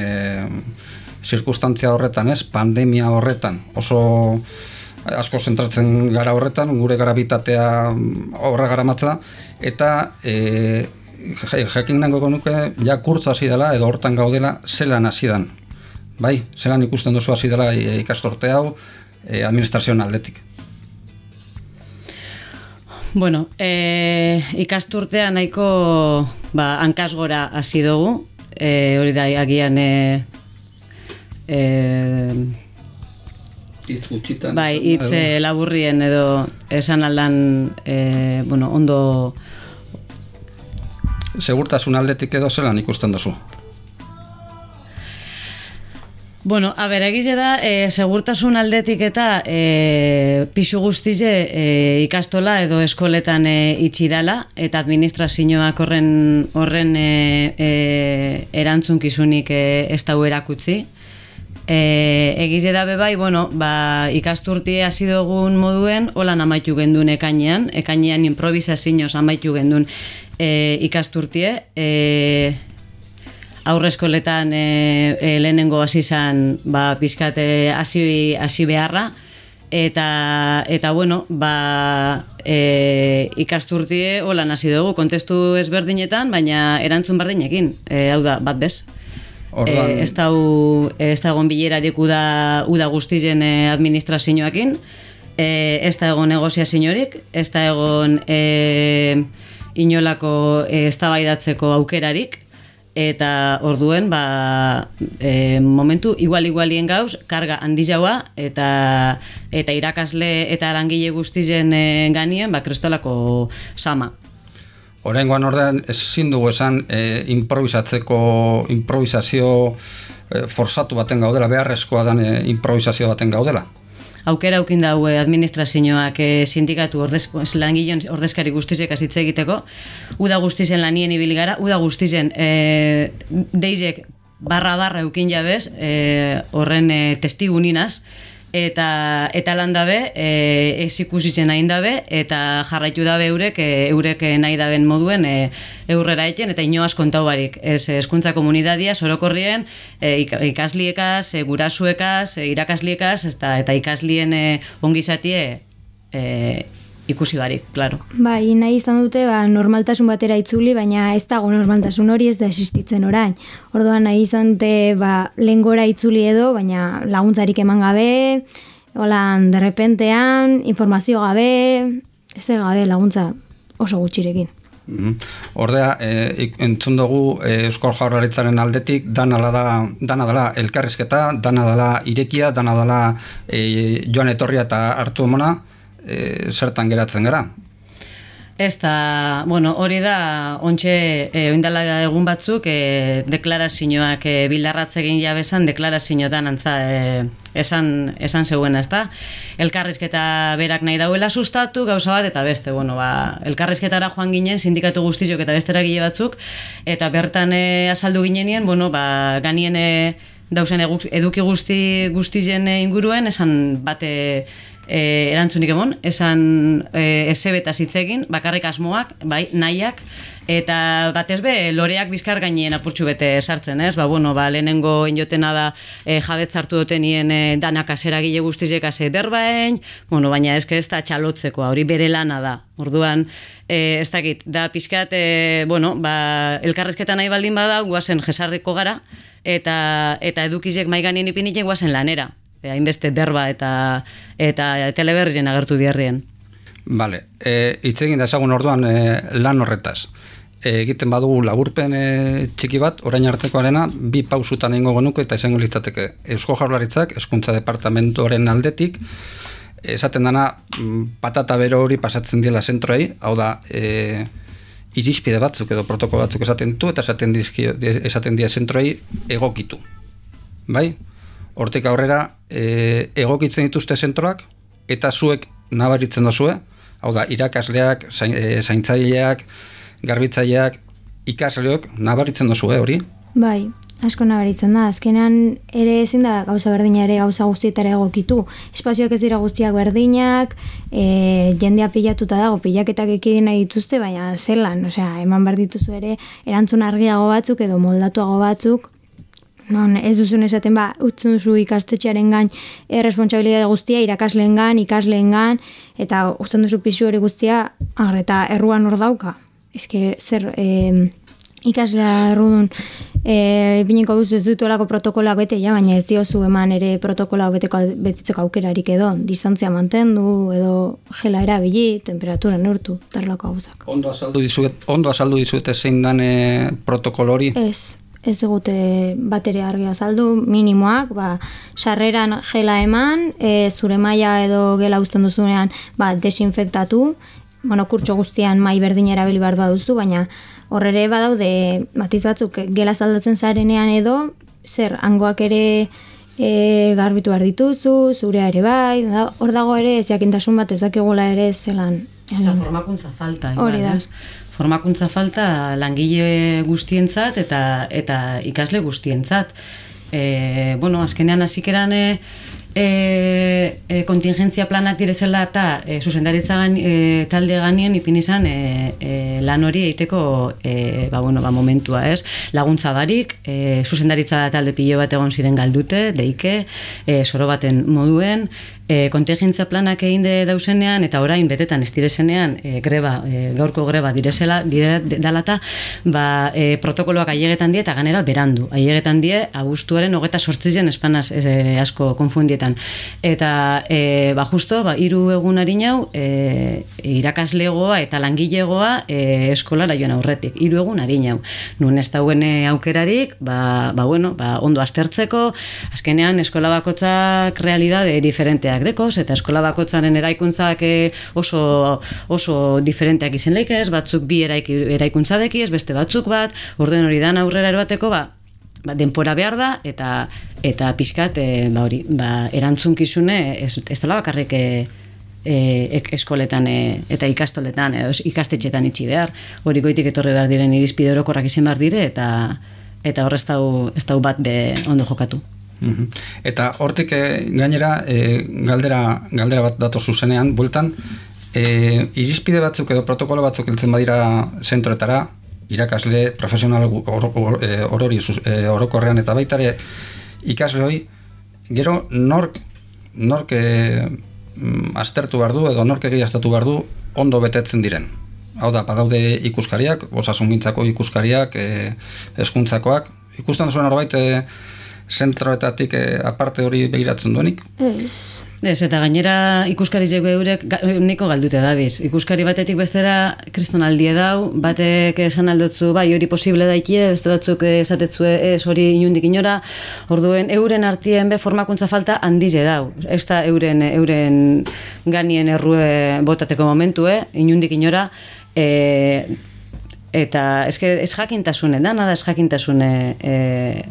zirkustantzia horretan, ez, pandemia horretan, oso asko zentratzen gara horretan, gure garabitatea horra garamatza, eta e, ja- jakin nango nuke, ja kurtzo hasi dela, edo hortan gaudela, zelan hasi dan. Bai, zelan ikusten duzu hasi dela e, ikastorte hau, e, administrazioan aldetik. Bueno, e, ikasturtea nahiko ba, hankasgora hasi dugu, e, hori da agian e, e, Itz gutxitan. bai, hitz eh, laburrien edo esan aldan e, bueno, ondo Segurtasun aldetik edo zelan ikusten duzu. Bueno, a ber, egize da, e, segurtasun aldetik eta e, pisu guztize e, ikastola edo eskoletan e, itxi dala, eta administrazioak horren, horren e, e, erantzunkizunik e, ez dau erakutzi. E, egize da be bai, bueno, ba, ikasturtie hasi dugun moduen, holan amaitu gendun ekainean, ekainean improvisazioz amaitu gendun e, ikasturtie, e, aurreskoletan e, e, lehenengo hasi izan ba, pizkat hasi, hasi beharra. Eta, eta bueno, ba, e, ikasturtie holan hasi dugu, kontestu ezberdinetan, baina erantzun berdinekin, e, hau da, bat bez. Orduan- E, ez da ez da egon bilerarik uda, uda guztizen e, administrazioakin, e, ez da egon negoziaziorik, ez da egon e, inolako e, eztabaidatzeko aukerarik, eta orduen ba, e, momentu igual igualien gauz karga handi jaua eta eta irakasle eta langile guztizen e, ganien ba kristolako sama. Horrengoan ordean ezin dugu esan e, improvisatzeko improvisazio e, forsatu baten gaudela, beharrezkoa dan e, improvisazio baten gaudela. Aukera aukin dau eh, administrazioak eh, sindikatu ordez, langileon ordezkari guztizek azitze egiteko, uda guztizen lanien ibili gara, uda guztizen eh, deizek barra-barra eukin jabez, eh, horren eh, testigu ninaz, eta eta lan dabe, e, ez ikusitzen hain dabe, eta jarraitu dabe eurek, e, eurek eh, nahi daben moduen e, eurrera eten, eta inoaz kontau barik. Ez eskuntza komunidadia, sorokorrien, e, ik- ikasliekaz, e, gurasuekaz, e, irakasliekaz, eta, eta ikaslien e, ongizatie e, ikusi barik, claro. Bai, nahi izan dute ba, normaltasun batera itzuli, baina ez dago normaltasun hori ez da existitzen orain. Orduan nahi izan dute ba, lehen gora itzuli edo, baina laguntzarik eman gabe, holan derrepentean, informazio gabe, ez gabe laguntza oso gutxirekin. Mhm. Ordea, e, entzun dugu e, Euskal Jaurlaritzaren aldetik dana da, dana dela elkarrizketa, dana dela irekia, dana dela e, joan etorria eta hartu emona, e, zertan geratzen gara. Ez da, bueno, hori da, ontxe, e, oindala egun batzuk, e, deklarazioak e, bildarratze egin jabesan, deklarazioetan antza, e, esan, esan zeuen, ez da? Elkarrizketa berak nahi dauela sustatu, gauza bat, eta beste, bueno, ba, elkarrizketara joan ginen, sindikatu guztiok eta beste eragile batzuk, eta bertan e, azaldu ginenien, bueno, ba, ganien e, dausen egu- eduki guzti guztien e, inguruen, esan bate e, erantzunik emon, esan e, ezebetaz hitz egin, bakarrik asmoak, bai, nahiak, eta batez be, loreak bizkar gainien apurtxu bete sartzen, ez? Ba, bueno, ba, lehenengo injotena da e, jabetz hartu dutenien e, danak aseragile guztizek ase berbaen, bueno, baina eske ez da txalotzeko, hori bere lana da. Orduan, e, ez dakit, da pizkat, e, bueno, ba, elkarrezketa nahi baldin bada, guazen jesarriko gara, eta, eta edukizek maiganien ipinitek guazen lanera. Hainbeste berba eta eta teleberrien agertu biherrien. Vale, e, hitz egin da ezagun orduan e, lan horretaz. E, egiten badugu laburpen e, txiki bat, orain artekoarena, bi pausutan egingo genuke eta izango litzateke Eusko Jaurlaritzak, Hezkuntza Departamentoaren aldetik, esaten dana mm, patata bero hori pasatzen diela zentroei, hau da, e, irizpide batzuk edo protokolo batzuk esaten ditu eta esaten, dizkio, esaten die zentroei egokitu. Bai? Hortik aurrera, e, egokitzen dituzte zentroak eta zuek nabaritzen dozue, hau da, irakasleak, zain, e, zaintzaileak, garbitzaileak, ikasleok nabaritzen dozue hori. Bai, asko nabaritzen da. Azkenean ere ezin da gauza berdina ere gauza guztietara egokitu. Espazioak ez dira guztiak berdinak, e, jendea pilatuta dago, pilaketak ekidin dituzte, baina zelan, osea, eman behar dituzu ere erantzun argiago batzuk edo moldatuago batzuk, Non, ez duzun esaten ba, utzen duzu ikastetxearen gain erresponsabilitate guztia, irakasleen gain, ikasleen gain, eta utzen duzu pisu hori guztia, ar, eta erruan hor dauka. Ezke, zer, e, ikaslea errudun, e, bineko duzu ez dutolako protokoloak bete, ja, baina ez diozu eman ere protokoloa beteko, betitzeko aukerarik edo, distantzia mantendu, edo gela erabili, temperatura neurtu, tarlako gauzak. Ondo azaldu dizuet, ondo azaldu dizuete zein dan e, protokolo hori? Ez, ez digute bateria argi azaldu, minimoak, ba, sarreran gela eman, e, zure maila edo gela uzten duzunean ba, desinfektatu, bueno, kurtso guztian mai berdin erabili behar baduzu, baina horrere badaude matiz batzuk gela zaldatzen zarenean edo, zer, hangoak ere e, garbitu behar dituzu, zurea ere bai, da, hor dago ere ez jakintasun bat ez dakigula ere zelan. Eta formakuntza falta. Hori da. ez? Formakuntza falta langile guztientzat eta eta ikasle guztientzat. E, bueno, azkenean hasikeran e, e, e, kontingentzia planak direzela eta e, zuzendaritza gan, e, talde ganien ipin izan e, e, lan hori egiteko e, ba, bueno, ba, momentua, ez? Laguntza barik, e, zuzendaritza talde pilo bat egon ziren galdute, deike, e, soro baten moduen, e, kontingentza planak egin de dausenean eta orain betetan ez direzenean e, greba, e, gaurko greba direzela, dire dalata, ba, e, protokoloak ailegetan die eta ganera berandu. Ailegetan die abuztuaren hogeta sortzizen espanaz e, asko konfundietan. Eta e, ba, justo, ba, iru egun harinau e, irakaslegoa eta langilegoa e, eskolara joan aurretik. Hiru egun harinau. Nun ez dauen e, aukerarik, ba, ba, bueno, ba, ondo aztertzeko, azkenean eskola bakotzak realidade diferenteak dekoz, eta eskola bakotzaren eraikuntzak eh, oso, oso diferenteak izen leikez, batzuk bi eraik, eraikuntza dekiez, beste batzuk bat, orduen hori dan aurrera erobateko, ba, ba, denpora behar da, eta eta pixkat, e, ba, hori, ba, erantzunkizune, ez, ez dela bakarrik e, e, eskoletan e, eta ikastoletan, edo ikastetxetan itxi behar, hori goitik etorri behar diren irizpide orokorrak izan behar dire, eta eta hor ez dau, ez dau bat be ondo jokatu. Mhm. Eta hortik eh, gainera eh, galdera, galdera bat dator zuzenean, bueltan, eh, irizpide batzuk edo protokolo batzuk heltzen badira zentroetara, irakasle, profesional oro- eh, orori orokorrean eta baita ere ikasle hoi, gero nork, nork mm, aztertu behar du edo nork egiaztatu behar du ondo betetzen diren. Hau da, badaude ikuskariak, osasungintzako ikuskariak, e, eskuntzakoak. Ikusten zuen horbait e, zentroetatik e, aparte hori begiratzen duenik? Ez. Ez, eta gainera ikuskari zegoe eurek ga, niko galdute dabiz. Ikuskari batetik bestera kriston aldie dau, batek esan aldotzu, bai, hori posible daikie, beste batzuk esatetzue ez hori inundik inora, orduen euren artien be formakuntza falta handize dau. Ez da euren, euren ganien errue botateko momentue, inundik inora, e, eta eske ez jakintasune da nada ez jakintasune e,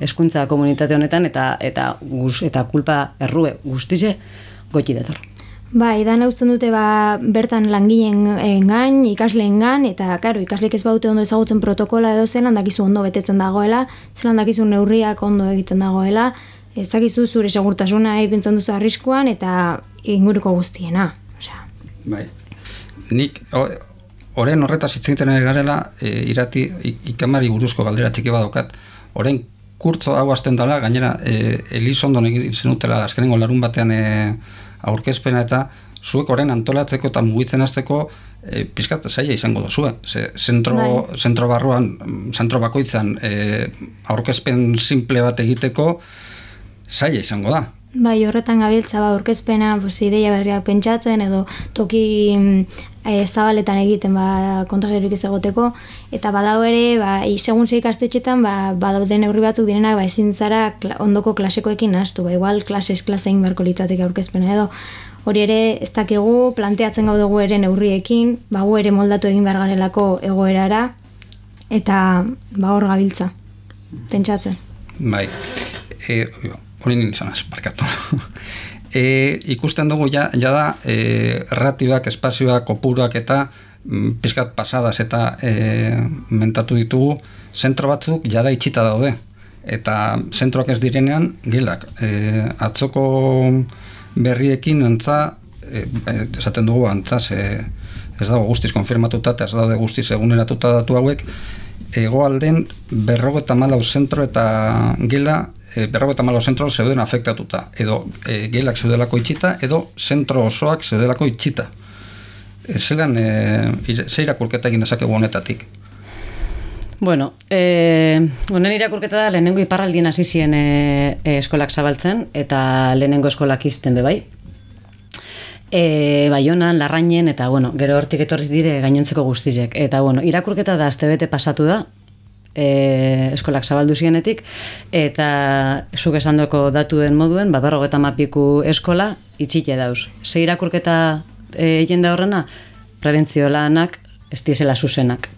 hezkuntza komunitate honetan eta eta guz, eta kulpa errue guztize goti dator. Bai, dan usten dute ba, bertan langileen gain, ikasleen gain, eta karo, ikasleek ez baute ondo ezagutzen protokola edo zelan dakizu ondo betetzen dagoela, zelan dakizu neurriak ondo egiten dagoela, ez dakizu zure segurtasuna ipintzen duzu arriskuan, eta inguruko guztiena. Osea, Bai. Nik, o- oren horretaz hitz egiten ari garela, e, irati ikamari buruzko galdera txiki badokat, oren kurtzo hau hasten dela, gainera e, Elizondon egin zenutela azkenengo larun batean e, aurkezpena eta zuek oren antolatzeko eta mugitzen hasteko e, pizkat zaila izango da zue. Ze, zentro, Bai. zentro barruan, zentro bakoitzan e, aurkezpen simple bat egiteko zaila izango da. Bai, horretan gabiltza ba, aurkezpena, pues, ideia berriak pentsatzen edo toki eh, zabaletan egiten ba, kontagiorik ez egoteko. Eta badau ere, ba, segun ze ikastetxetan ba, badaude neurri batzuk direnak ba, ezin zara ondoko klasekoekin nahastu, ba, igual klasez klasein beharko litzateke aurkezpena edo. Hori ere ez dakigu planteatzen gaude gu ere neurriekin, ba, gu ere moldatu egin behar garelako egoerara eta ba, hor gabiltza, pentsatzen. Bai, e, hori nien izan az, barkatu. e, ikusten dugu ja, ja da, e, ratibak, espazioak, kopuruak eta mm, pizkat pasadas eta e, mentatu ditugu, zentro batzuk jada itxita daude. Eta zentroak ez direnean, gilak. E, atzoko berriekin antza, e, e, esaten dugu antza, ze, ez dago guztiz konfirmatuta eta ez daude guztiz eguneratuta datu hauek, egoalden berrogeta malau zentro eta gela e, berrogeta malau zentro zeuden afektatuta. Edo e, gelak zeudelako itxita, edo zentro osoak zeudelako itxita. E, zelan, e, ire- ze irakurketa egin dezakegu honetatik? Bueno, eh, honen irakurketa da lehenengo iparraldien hasi ziren eh, eh, eskolak zabaltzen eta lehenengo eskolak izten be bai. E, Baionan, Larrainen eta bueno, gero hortik etorri dire gainontzeko guztizek. Eta bueno, irakurketa da astebete pasatu da e, eskolak zabaldu zienetik eta zuk esandoko datuen moduen, ba, berrogeta mapiku eskola itxite dauz. Ze irakurketa e, egin da horrena, prebentzio lanak ez dizela zuzenak.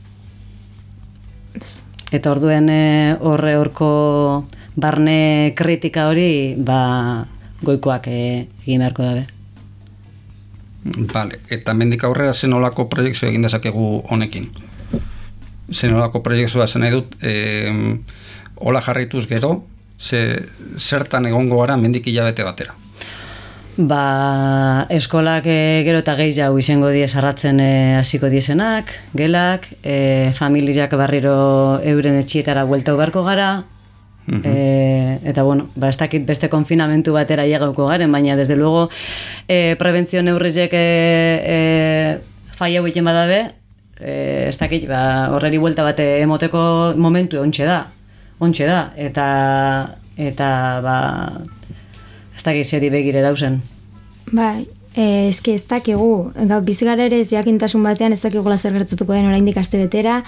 Eta orduen e, horre horko barne kritika hori ba, goikoak e, egin beharko dabe. Vale, eta mendik aurrera zen olako proiektzio egin dezakegu honekin. Zen olako proiektzioa zen nahi dut, e, hola jarraituz gero, ze, zertan egongo gara mendik hilabete batera. Ba, eskolak e, gero eta gehi jau izango die sarratzen e, hasiko diesenak, gelak, e, familiak barriro euren etxietara bueltau beharko gara, e, eta bueno, ba, ez dakit beste konfinamentu batera llegauko garen, baina desde luego e, prebentzio neurrizek e, e, fai hau egiten badabe, e, ez dakit, ba, horreri buelta bate emoteko momentu ontxe da, ontxe da, eta, eta ba, ez dakit zeri begire dausen. Bai, eh, eske ez dakigu, gau, bizigara ere ez jakintasun batean ez dakigula zer gertatuko den oraindik aste betera,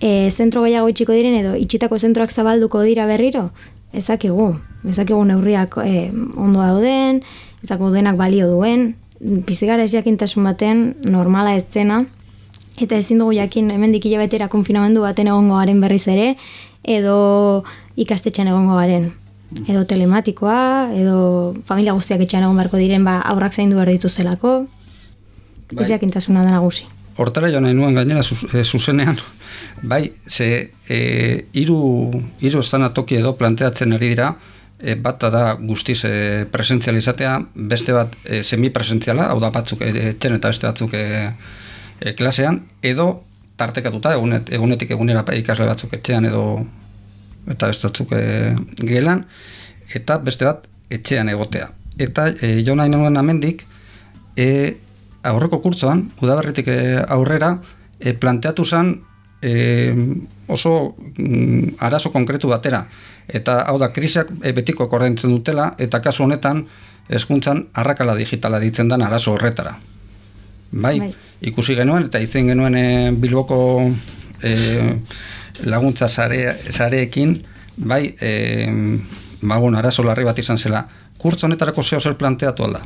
e, zentro gehiago itxiko diren edo itxitako zentroak zabalduko dira berriro, ez dakigu, ez dakigu neurriak e, ondo dauden, ez dakigu denak balio duen, bizigara ez jakintasun batean normala ez zena, eta ezin dugu jakin hemendik hilabetera konfinamendu baten egongo garen berriz ere, edo ikastetxean egongo garen edo telematikoa, edo familia guztiak etxean egon beharko diren ba, aurrak zaindu behar dituzelako. Bai. Ez jakintasuna da nagusi. Hortara joan nahi nuen gainera zu- e, zuzenean, bai, ze e, iru, iru toki edo planteatzen ari dira, e, bat da guztiz e, presentzializatea, beste bat e, semipresentziala, hau da batzuk e, etxen eta beste batzuk e, e, klasean, edo tartekatuta, egunet, egunetik egunera ikasle batzuk etxean edo eta beste batzuk e, gelan, eta beste bat etxean egotea. Eta e, jo nahi nuen amendik, e, aurreko kurtzoan, udaberritik aurrera, e, planteatu zen e, oso mm, arazo konkretu batera. Eta hau da, krisiak e, betiko korrentzen dutela, eta kasu honetan, hezkuntzan arrakala digitala ditzen den arazo horretara. Bai, Bai. Ikusi genuen, eta itzen genuen e, Bilboko e, laguntza sare, sareekin, bai, e, ba, bueno, arazo larri bat izan zela. Kurtzo honetarako zeo zer planteatu alda?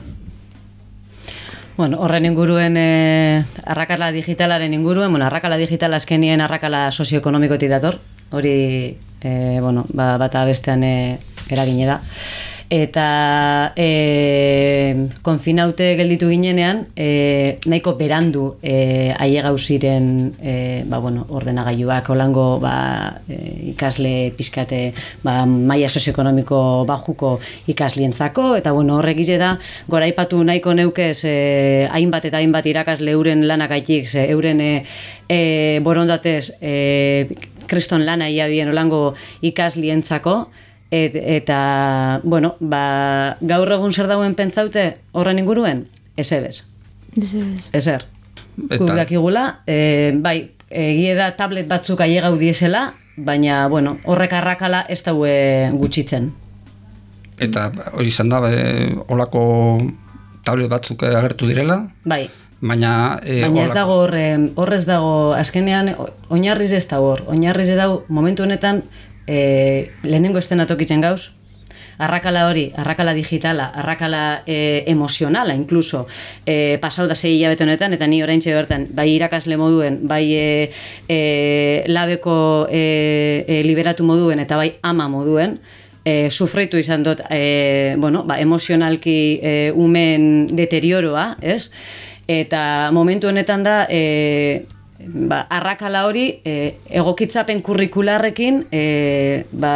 Bueno, horren inguruen e, arrakala digitalaren inguruen, bueno, arrakala digitala azkenien arrakala sozioekonomikotik dator, hori e, bueno, ba, bata bestean e, eragine da. Eta e, konfinaute gelditu ginenean, e, nahiko berandu e, aiegau ziren e, ba, bueno, ordenagailuak, olango ba, e, ikasle pizkate ba, maia sozioekonomiko bajuko ikaslientzako, eta bueno, horrek ize da, gora ipatu nahiko neukez e, hainbat eta hainbat irakasle euren lanak aitik, ze euren e, e, borondatez e, kriston lana ia bien olango ikaslientzako, Et, eta, bueno, ba, gaur egun zer dauen pentsaute horren inguruen? Ezebez. Ezer. Eta- Guk dakigula, e, bai, egie da tablet batzuk aiegau diesela, baina, bueno, horrek arrakala ez daue gutxitzen. Eta hori izan da, e, olako tablet batzuk agertu direla, Bai, baina... E, Baina ez dago hor, horrez dago, azkenean, oinarriz ez dago hor. Oinarriz ez dago, momentu honetan, e, lehenengo estena tokitzen gauz, arrakala hori, arrakala digitala, arrakala e, emozionala, incluso, e, pasau da zei hilabete honetan, eta ni oraintxe bertan, bai irakasle moduen, bai e, e, labeko e, e, liberatu moduen, eta bai ama moduen, e, sufritu izan dut, e, bueno, ba, emozionalki e, umen deterioroa, ez? Eta momentu honetan da, e, ba, arrakala hori e, egokitzapen kurrikularrekin e, ba,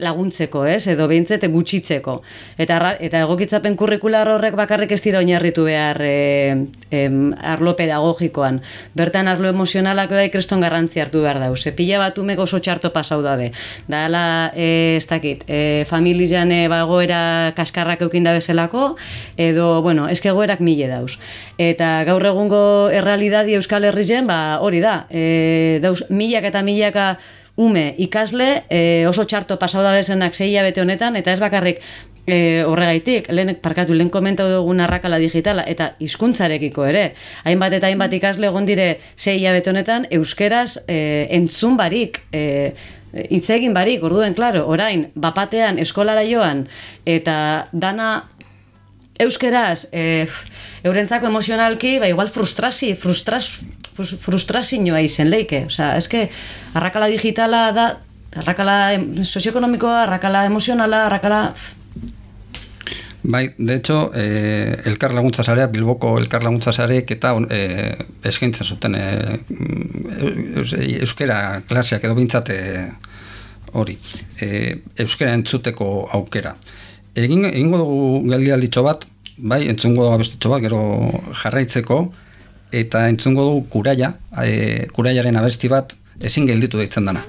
laguntzeko, ez? Edo behintzete gutxitzeko. Eta, eta egokitzapen kurrikular horrek bakarrik ez dira oinarritu behar e, em, arlo pedagogikoan. Bertan arlo emozionalak bai kreston garrantzi hartu behar dauz. Pila bat umek oso txarto pasau dabe. Da ala, e, ez dakit, e, familizan e, ba, egoera kaskarrak eukin da bezalako, edo, bueno, eske egoerak mile dauz. Eta gaur egungo errealidadi Euskal Herrien, ba, hori da, e, dauz milaka eta milaka ume ikasle e, oso txarto pasau da bezenak zei bete honetan, eta ez bakarrik e, horregaitik, lehen parkatu, lehen komentau dugun arrakala digitala, eta hizkuntzarekiko ere. Hainbat eta hainbat ikasle egon dire zei bete honetan, euskeraz e, entzun barik, e, hitz egin barik, orduen, klaro, orain, bapatean, eskolara joan, eta dana euskeraz, e, eurentzako emozionalki, ba, igual frustrasi, frustras, frus- frustrazioa izen leike. Osea, eske, arrakala digitala da, arrakala sozioekonomikoa, arrakala emozionala, arrakala... Bai, de hecho, eh, elkar laguntza sarea, Bilboko elkar laguntza sareek eta eh, eskaintzen zuten eh, eus, euskera klaseak edo bintzate hori, eh, euskera entzuteko aukera. Egin, egingo dugu geldialditxo bat, bai, entzungo dugu abestitxo bat, gero jarraitzeko, eta entzungo dugu kuraia, eh, kuraiaren abesti bat, ezin gelditu deitzen dana.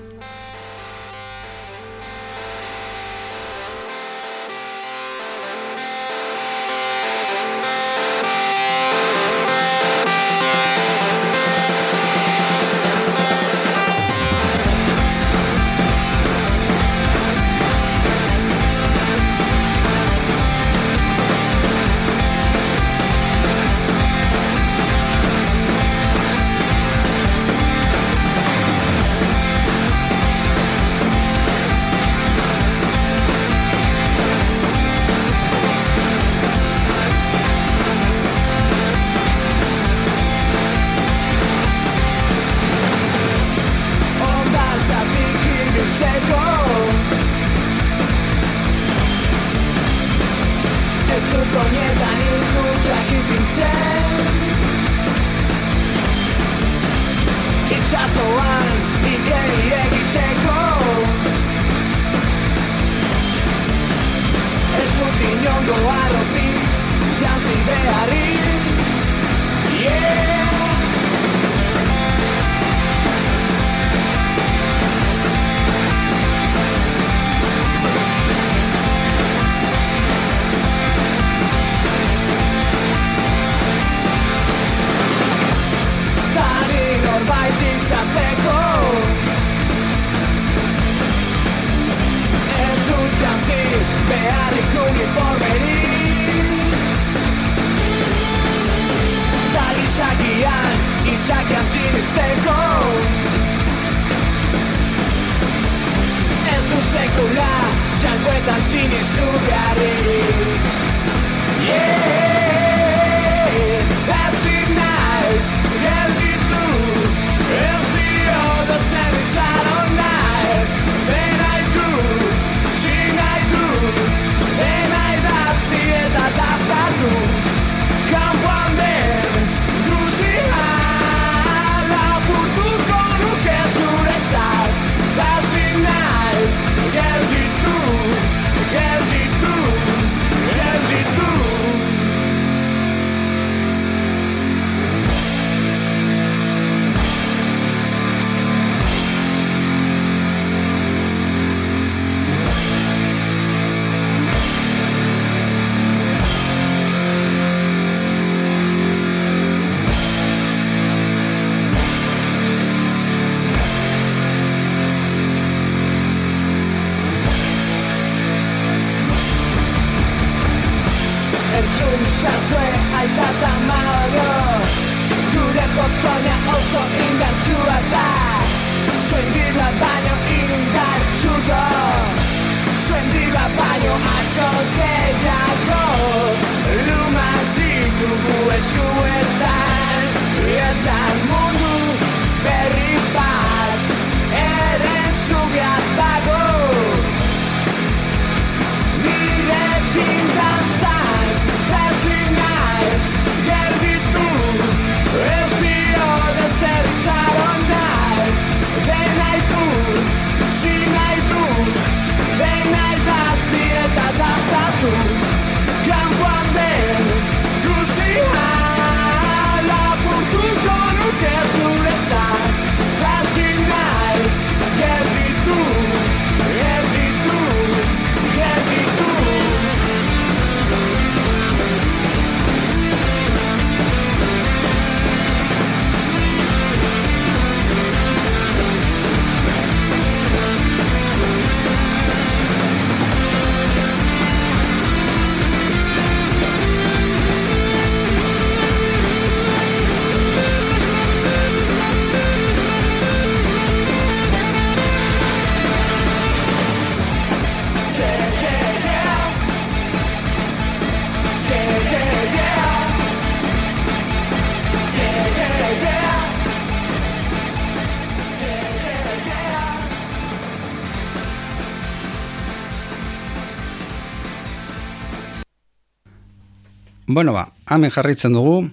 Bueno, ba, hemen jarritzen dugu,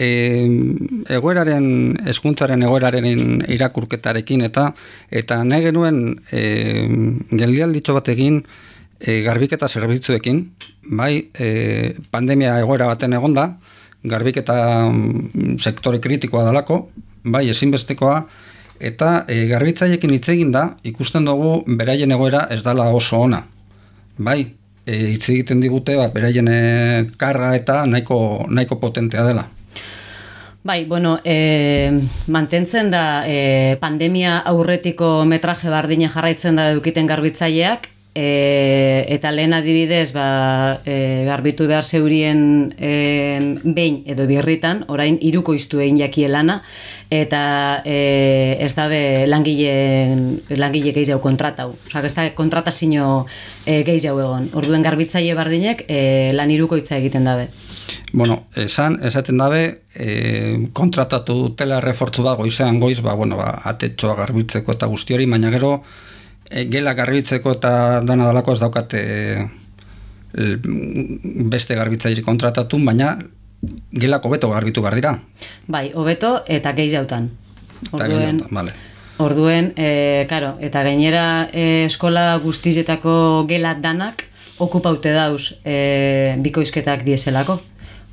e, egoeraren, eskuntzaren egoeraren irakurketarekin eta eta nahi genuen e, geldialditxo bat egin e, garbiketa zerbitzuekin, bai, e, pandemia egoera baten egonda, garbiketa mm, sektore kritikoa dalako, bai, ezinbestekoa, eta e, garbitzaiekin hitz egin da, ikusten dugu beraien egoera ez dala oso ona. Bai, e, hitz egiten digute, ba, beraien e, karra eta nahiko, nahiko potentea dela. Bai, bueno, e, mantentzen da e, pandemia aurretiko metraje bardina jarraitzen da edukiten garbitzaileak, e, eta lehen adibidez ba, e, garbitu behar zeurien e, behin edo birritan, orain iruko iztu egin jakie lana, eta e, ez dabe langile, langile gehiago kontratau. Osa, ez da kontratazio e, gehiago egon. Orduen garbitzaile bardinek e, lan iruko hitza egiten dabe. Bueno, esan, esaten dabe, e, kontratatu dutela refortzu bat goizean goiz, ba, bueno, ba, atetxoa garbitzeko eta guzti hori, baina gero e, gela garbitzeko eta dana dalako ez daukate e, beste garbitzaile kontratatu, baina gelako beto garbitu behar dira. Bai, hobeto eta gehiagotan. Eta gehiagotan, vale. Orduen, e, karo, eta gainera e, eskola guztizetako gela danak okupaute dauz e, bikoizketak dieselako.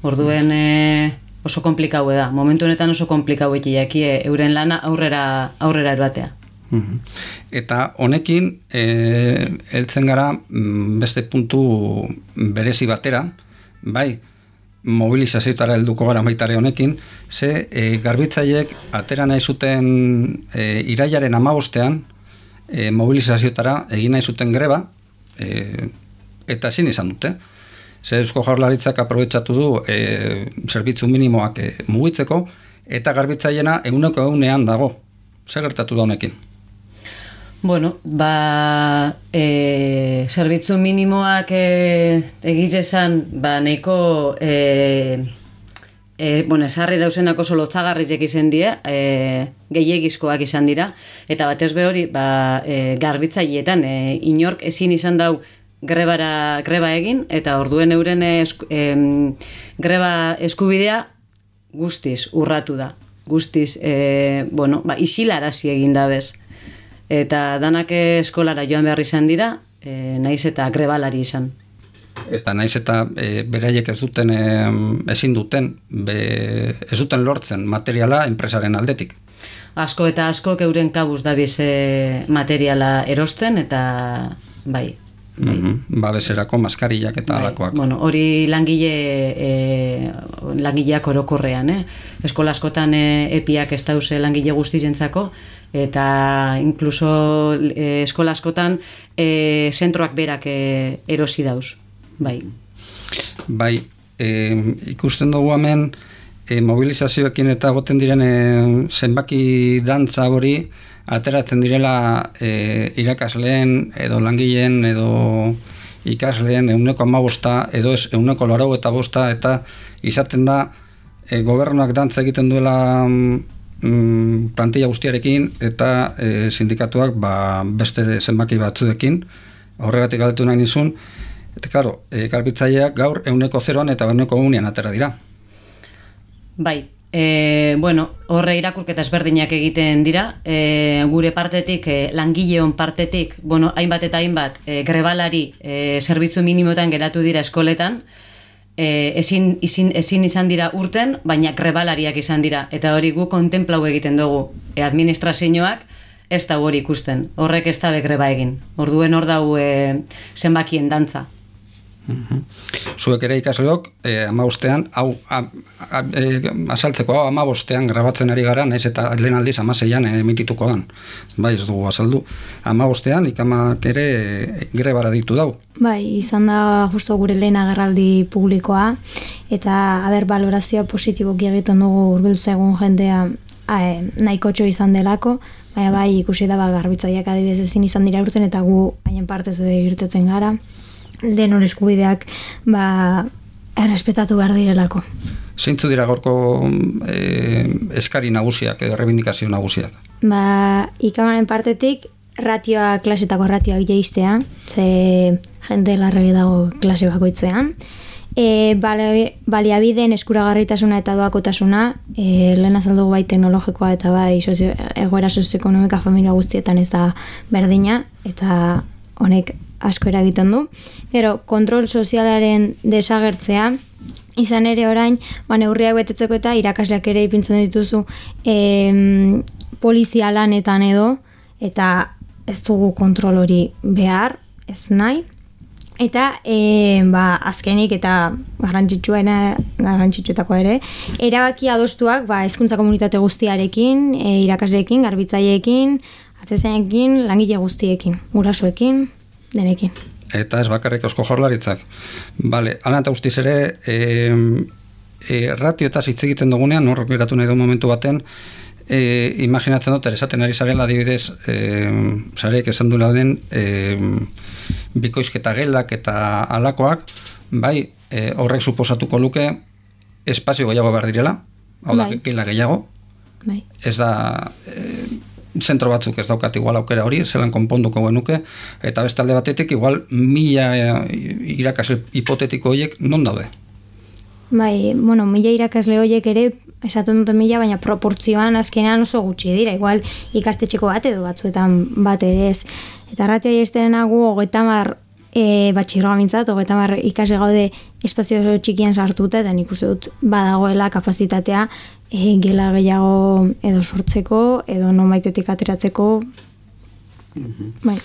Orduen e, oso komplikau da. Momentu honetan oso komplikau jaki e, euren lana aurrera aurrera erbatea. Mhm. Eta honekin e, heltzen gara mm, beste puntu berezi batera, bai, mobilizazioetara helduko gara baitare honekin, ze e, garbitzaiek atera nahi zuten e, iraiaren amabostean e, mobilizazioetara egin nahi zuten greba, e, eta ezin izan dute. Ze eusko jaurlaritzak aprobetsatu du e, zerbitzu minimoak e, mugitzeko, eta garbitzaiena eguneko egunean dago. Zer gertatu da honekin? Bueno, ba, e, zerbitzu minimoak e, egiz esan, ba, nahiko, e, e, bueno, esarri dauzenak oso lotzagarrizek izan dira, e, gehiagizkoak izan dira, eta batez be hori, ba, e, garbitzaietan, e, inork ezin izan dau grebara, greba egin, eta orduen euren esku, em, greba eskubidea guztiz urratu da. Guztiz, e, bueno, ba, isilarazi egin da bez. Eta danak eskolara joan behar izan dira, e, naiz eta grebalari izan. Eta naiz eta e, beraiek ez duten e, ezin duten, be, ez duten lortzen materiala enpresaren aldetik. Asko eta asko euren kabuz dabiz e, materiala erosten, eta bai, Mm Babeserako maskarillak eta Bai, alakoak. Bueno, hori langile e, langileak orokorrean, eh? Eskola askotan e, epiak ez dauze langile guztizentzako eta inkluso e, eskola askotan e, zentroak berak e, erosi dauz. Bai. Bai, e, ikusten dugu hemen e, mobilizazioekin eta goten diren e, zenbaki dantza hori ateratzen direla e, irakasleen edo langileen edo ikasleen euneko amabosta edo ez euneko larau eta bosta eta izaten da e, gobernuak dantza egiten duela mm, plantilla guztiarekin eta e, sindikatuak ba, beste zenbaki batzuekin. Horregatik galdetu nahi nizun eta klaro, e, garbitzaileak gaur euneko zeroan eta euneko unian atera dira. Bai, e, bueno, horre irakurketa ezberdinak egiten dira, e, gure partetik, e, langileon partetik, bueno, hainbat eta hainbat, e, grebalari e, zerbitzu minimoetan geratu dira eskoletan, e, ezin, ezin, ezin izan dira urten, baina grebalariak izan dira, eta hori gu kontemplau egiten dugu, e, administrazioak, ez da hori ikusten, horrek ez da be greba egin, orduen hor dau e, zenbakien dantza. Zuek ere ikasleok, eh, amabostean, hau, a, a, e, azaltzeko, hau amabostean grabatzen ari gara, naiz eta lehen aldiz amaseian eh, emitituko dan. Bai, ez dugu azaldu. Amabostean, ikamak ere eh, grebara ditu dau. Bai, izan da justo gure lehen agerraldi publikoa, eta haber valorazioa positiboki egiten dugu urbildu zaigun jendea ae, nahiko txo izan delako, baina bai ikusi da ba, garbitzaileak adibidez ezin izan dira urten eta gu haien partez irtetzen gara, denon eskubideak ba, errespetatu behar direlako. Zeintzu dira gorko e, eskari nagusiak edo rebindikazio nagusiak? Ba, ikamaren partetik, ratioa, klasetako ratioak jeistea, ze jente larregi dago klase bakoitzean. E, bali- baliabideen eskuragarritasuna eta doakotasuna, e, lehen azaldu bai teknologikoa eta bai sozio, egoera sozioekonomika familia guztietan ez da berdina, eta honek asko eragiten du. Gero, kontrol sozialaren desagertzea, izan ere orain, ba, neurriak betetzeko eta irakasleak ere ipintzen dituzu em, polizia lanetan edo, eta ez dugu kontrol hori behar, ez nahi. Eta e, ba, azkenik eta garrantzitsuena garrantzitsuetako ere, erabaki adostuak ba, hezkuntza komunitate guztiarekin, e, irakasleekin, garbitzaileekin, atzezainekin, langile guztiekin, gurasoekin, denekin. Eta ez bakarrik eusko jorlaritzak. Bale, ala eta guztiz ere, e, e, ratio eta hitz egiten dugunean, horrek geratu nahi du momentu baten, e, imaginatzen dut, esaten ari zarela adibidez, e, zareek esan duela den, e, bikoizketa gelak eta alakoak, bai, e, horrek suposatuko luke espazio gehiago behar direla, hau da, Bai. gela gehiago, Bai. ez da e, zentro batzuk ez daukat igual aukera hori, zelan konponduko genuke, eta beste alde batetik igual mila irakasle hipotetiko horiek non daude. Bai, bueno, mila irakasle horiek ere, esaten dute mila, baina proportzioan azkenean oso gutxi dira, igual ikastetxeko bat edo batzuetan bat ere ez. Eta ratioa jesteren gu, hogeita mar e, batxirroa mintzat, hogeita mar ikasle gaude espazio txikian sartuta, eta nik uste dut badagoela kapazitatea e, gela gehiago edo sortzeko, edo non baitetik ateratzeko, bai.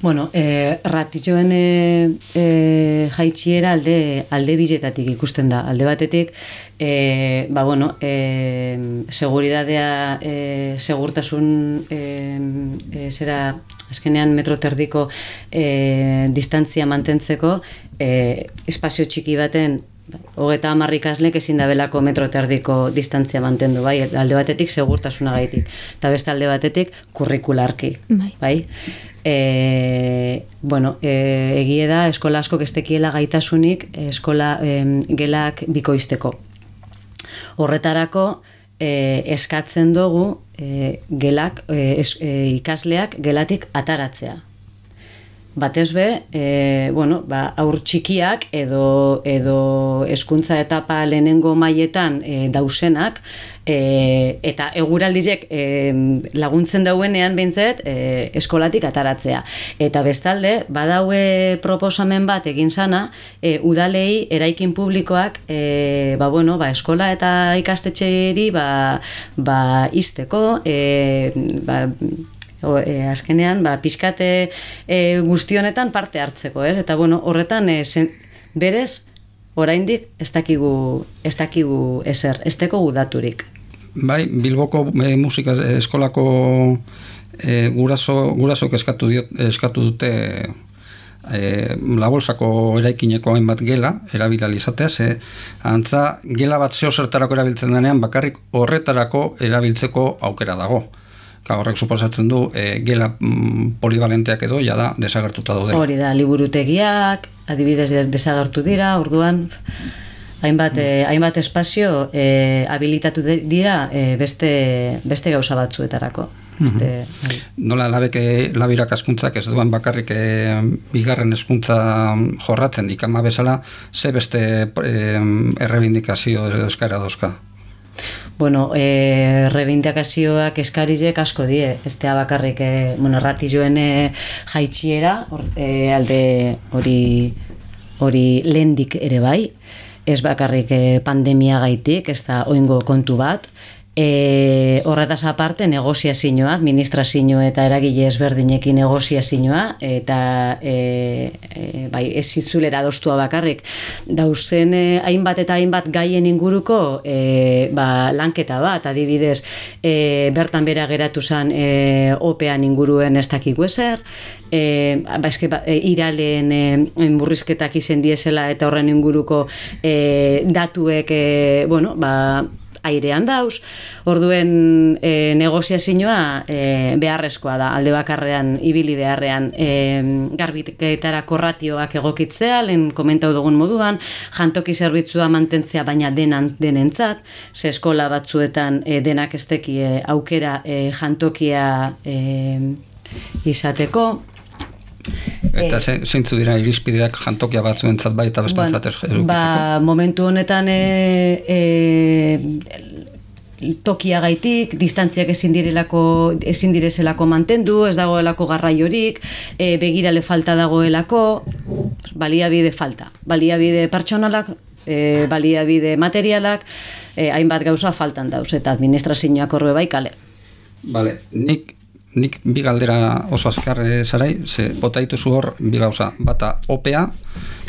Bueno, e, ratitxoen e, e, jaitxiera alde, alde bizetatik ikusten da. Alde batetik, e, ba, bueno, e, seguridadea, e, segurtasun, e, e, zera, azkenean metro terdiko e, distantzia mantentzeko, e, espazio txiki baten hogeta hamar ikaslek ezin da belako metro terdiko distantzia mantendu, bai, alde batetik segurtasuna gaitik, eta beste alde batetik kurrikularki, Bai. bai? E, bueno, e, egie da eskola asko kestekiela gaitasunik eskola em, gelak bikoizteko. Horretarako e, eskatzen dugu e, gelak, e, es, e, ikasleak gelatik ataratzea. Batez be, e, bueno, ba, aur txikiak edo, edo eskuntza etapa lehenengo mailetan e, dausenak, e, eta eguraldizek e, laguntzen dauenean behintzet e, eskolatik ataratzea. Eta bestalde, badaue proposamen bat egin sana, e, udalei eraikin publikoak e, ba, bueno, ba, eskola eta ikastetxeri ba, ba, izteko, e, ba, o, e, azkenean, ba, pixkate e, guztionetan parte hartzeko, ez? Eta, bueno, horretan, e, zen, berez, oraindik ez dakigu, ez dakigu ezer, ez teko gudaturik. Bai, Bilboko e, musika eskolako e, guraso, gurasok eskatu, diot, eskatu dute e, labolsako eraikineko hainbat gela, erabila izatea, ze antza gela bat zeo zertarako erabiltzen denean, bakarrik horretarako erabiltzeko aukera dago. Horrek suposatzen du e, gela mm, polivalenteak edo ja da desagertuta daude. Hori da, liburutegiak, adibidez des- desagertu dira, orduan hainbat, eh, hainbat espazio eh, habilitatu dira eh, beste, beste gauza batzuetarako. Beste, bai. Nola labeke labirak askuntzak ez duen bakarrik e, bigarren hezkuntza jorratzen ikama bezala, ze beste e, errebindikazio edo eskaera dozka. Bueno, e, rebindakazioak eskarizek asko die, ez da bakarrik, e, bueno, ratizioen e, jaitxiera, hor, e, alde hori hori lendik ere bai, ez bakarrik e, pandemia gaitik, ez da oingo kontu bat, E, horretaz aparte negoziazioa, administrazioa eta eragile ezberdinekin negoziazioa eta e, e, bai, ez zitzulera adostua bakarrik. Dauzen e, hainbat eta hainbat gaien inguruko e, ba, lanketa bat, adibidez e, bertan bera geratu zen e, opean inguruen ez dakigu ezer e, ba, eske, ba, e, iraleen e, burrizketak izen diesela eta horren inguruko e, datuek e, bueno, ba, airean dauz, orduen e, negoziazioa e, beharrezkoa da, alde bakarrean ibili beharrean e, garbiketara korratioak egokitzea, lehen komentau dugun moduan, jantoki zerbitzua mantentzea baina denan denentzat, ze eskola batzuetan e, denak esteki aukera e, jantokia e, izateko, Eta ze, zeintzu dira irizpideak jantokia batzuentzat bai eta bestentzat ez edukitzeko? Ba, momentu honetan e, e, tokiagaitik, distantziak ezin direlako ezin direzelako mantendu, ez dagoelako garraiorik, e, begirale falta dagoelako, baliabide falta. Baliabide pertsonalak, e, baliabide materialak, e, hainbat gauza faltan dauz, eta administrazioak horbe bai kale. Vale, nik nik bi galdera oso azkar eh, zarai, ze bota dituzu hor bi gauza. Bata OPA,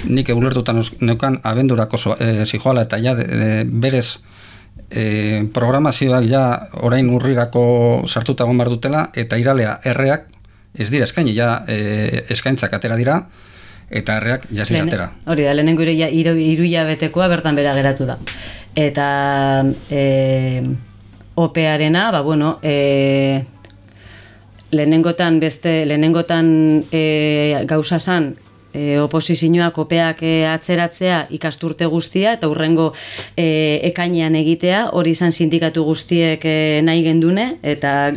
nik ulertuta neuz- neukan abendurako so, e, zijoala eta ja de, de, berez e, programazioak ja orain urrirako sartuta egon behar dutela eta iralea erreak ez dira eskaini, ja e, eskaintzak atera dira eta erreak ja ez dira Lehen- atera. Hori da, lehenengo iruia, iru, iruia betekoa bertan bera geratu da. Eta e, opearena, ba, bueno, e, lehenengotan beste, lehenengotan e, gauza zan, e, oposizioak opeak e, atzeratzea ikasturte guztia eta hurrengo e, ekainean egitea, hori izan sindikatu guztiek e, nahi gendune eta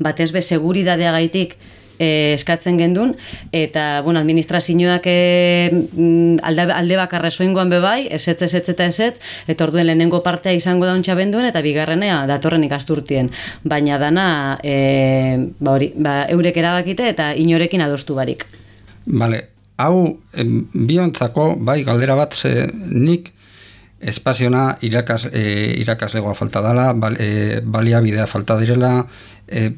batez be seguridadea gaitik e, eskatzen gendun eta bueno, administrazioak e, mm, alde, alde bakarra soingoan bebai, esetz, esetz eta esetz, eta orduen lehenengo partea izango da ontsa benduen eta bigarrenea datorren ikasturtien. Baina dana e, ba, hori, ba, eurek erabakite eta inorekin adostu barik. Vale, hau biontzako bai galdera bat ze nik espaziona irakas, e, irakaslegoa falta dela, bal, e, baliabidea falta direla, e,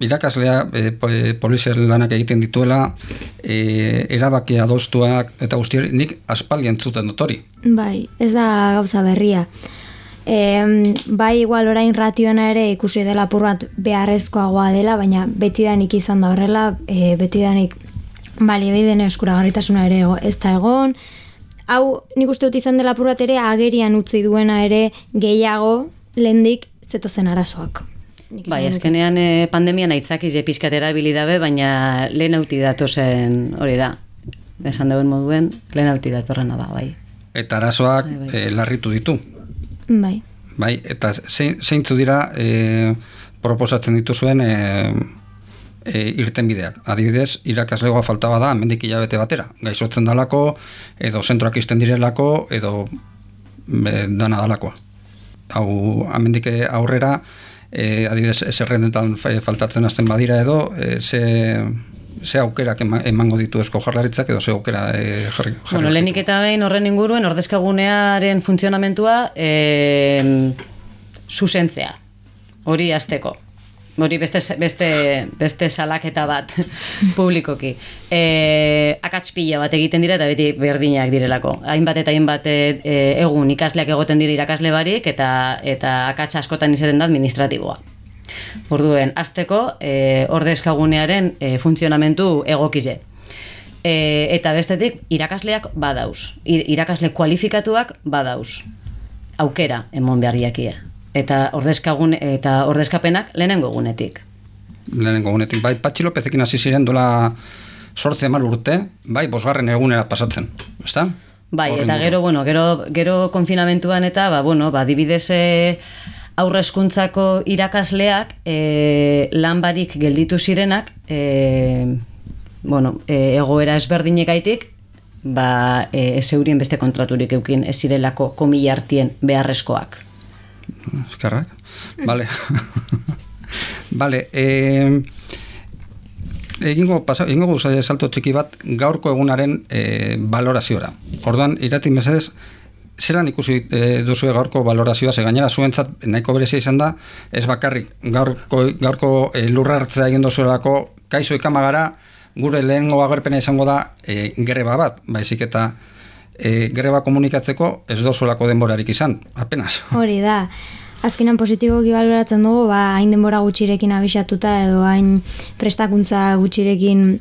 irakaslea e, po- e, polizia lanak egiten dituela, e, erabaki adostuak, eta guzti hori, nik aspaldi entzuten dut hori. Bai, ez da gauza berria. E, bai, igual orain ratioena ere ikusi dela apur bat beharrezkoagoa dela, baina betidanik izan da horrela, e, betidanik baliabideen eskuragarritasuna ere ez da egon. Hau, nik uste dut izan dela apur bat ere agerian utzi duena ere gehiago lehendik zetozen arazoak. Bai, azkenean eh, pandemian aitzakiz je pizkat erabili dabe, baina lehen auti datozen hori da. Esan dauen moduen, lehen auti datorrena da, bai. Eta arazoak e, larritu ditu. Bai. Bai, eta zein, zeintzu dira e, proposatzen dituzuen e, e, irten bideak. Adibidez, irakaslegoa faltaba da, mendik hilabete batera. Gaizotzen dalako, edo zentroak izten direlako, edo e, dana dalakoa. Hau, amendik aurrera, e, adibidez, zerrendetan fa- faltatzen hasten badira edo, e, ze, ze aukerak ema- emango ditu esko jarlaritzak, edo ze aukera e, jarri, jarri Bueno, lehenik eta behin horren inguruen ordezkagunearen funtzionamentua eh, zuzentzea. Hori azteko. Hori beste, beste, beste salaketa bat publikoki. E, akats pila bat egiten dira eta beti berdinak direlako. Hainbat eta hainbat e, egun ikasleak egoten dira irakasle barik eta, eta akats askotan izaten da administratiboa. Orduen, azteko e, ordezkagunearen e, funtzionamentu egokize. E, eta bestetik, irakasleak badauz. Irakasle kualifikatuak badauz. Aukera emon behar jakie. Eta ordezkagun eta ordezkapenak lehenengo egunetik. lehenengo gunetik. Bai, Patxi Lopezekin hasi ziren dola sortze hamar urte, bai, bosgarren egunera pasatzen, ezta? Bai, Horren eta inguruan. gero, bueno, gero, gero konfinamentuan eta, ba, bueno, ba, dibidez e, aurrezkuntzako irakasleak e, lan barik gelditu zirenak, e, bueno, e, egoera ezberdinekaitik, ba, e, ez eurien beste kontraturik eukin ez zirelako komila hartien beharrezkoak. Eskerrak. Vale. vale, eh, egingo, pasa, egingo guz, eh, salto txiki bat gaurko egunaren eh, baloraziora. Orduan, irati mesedez, zelan ikusi eh, duzu gaurko balorazioa, ze gainera zuentzat nahiko berezia izan da, ez bakarrik gaurko, gaurko eh, lurra hartzea egin dozuelako, kaizo ikamagara, gure lehengo agerpena izango da eh, greba bat, baizik eta eh, greba komunikatzeko ez dozuelako denborarik izan, apenas. Hori da. Azkenan positiboki baloratzen dugu, ba, hain denbora gutxirekin abisatuta edo hain prestakuntza gutxirekin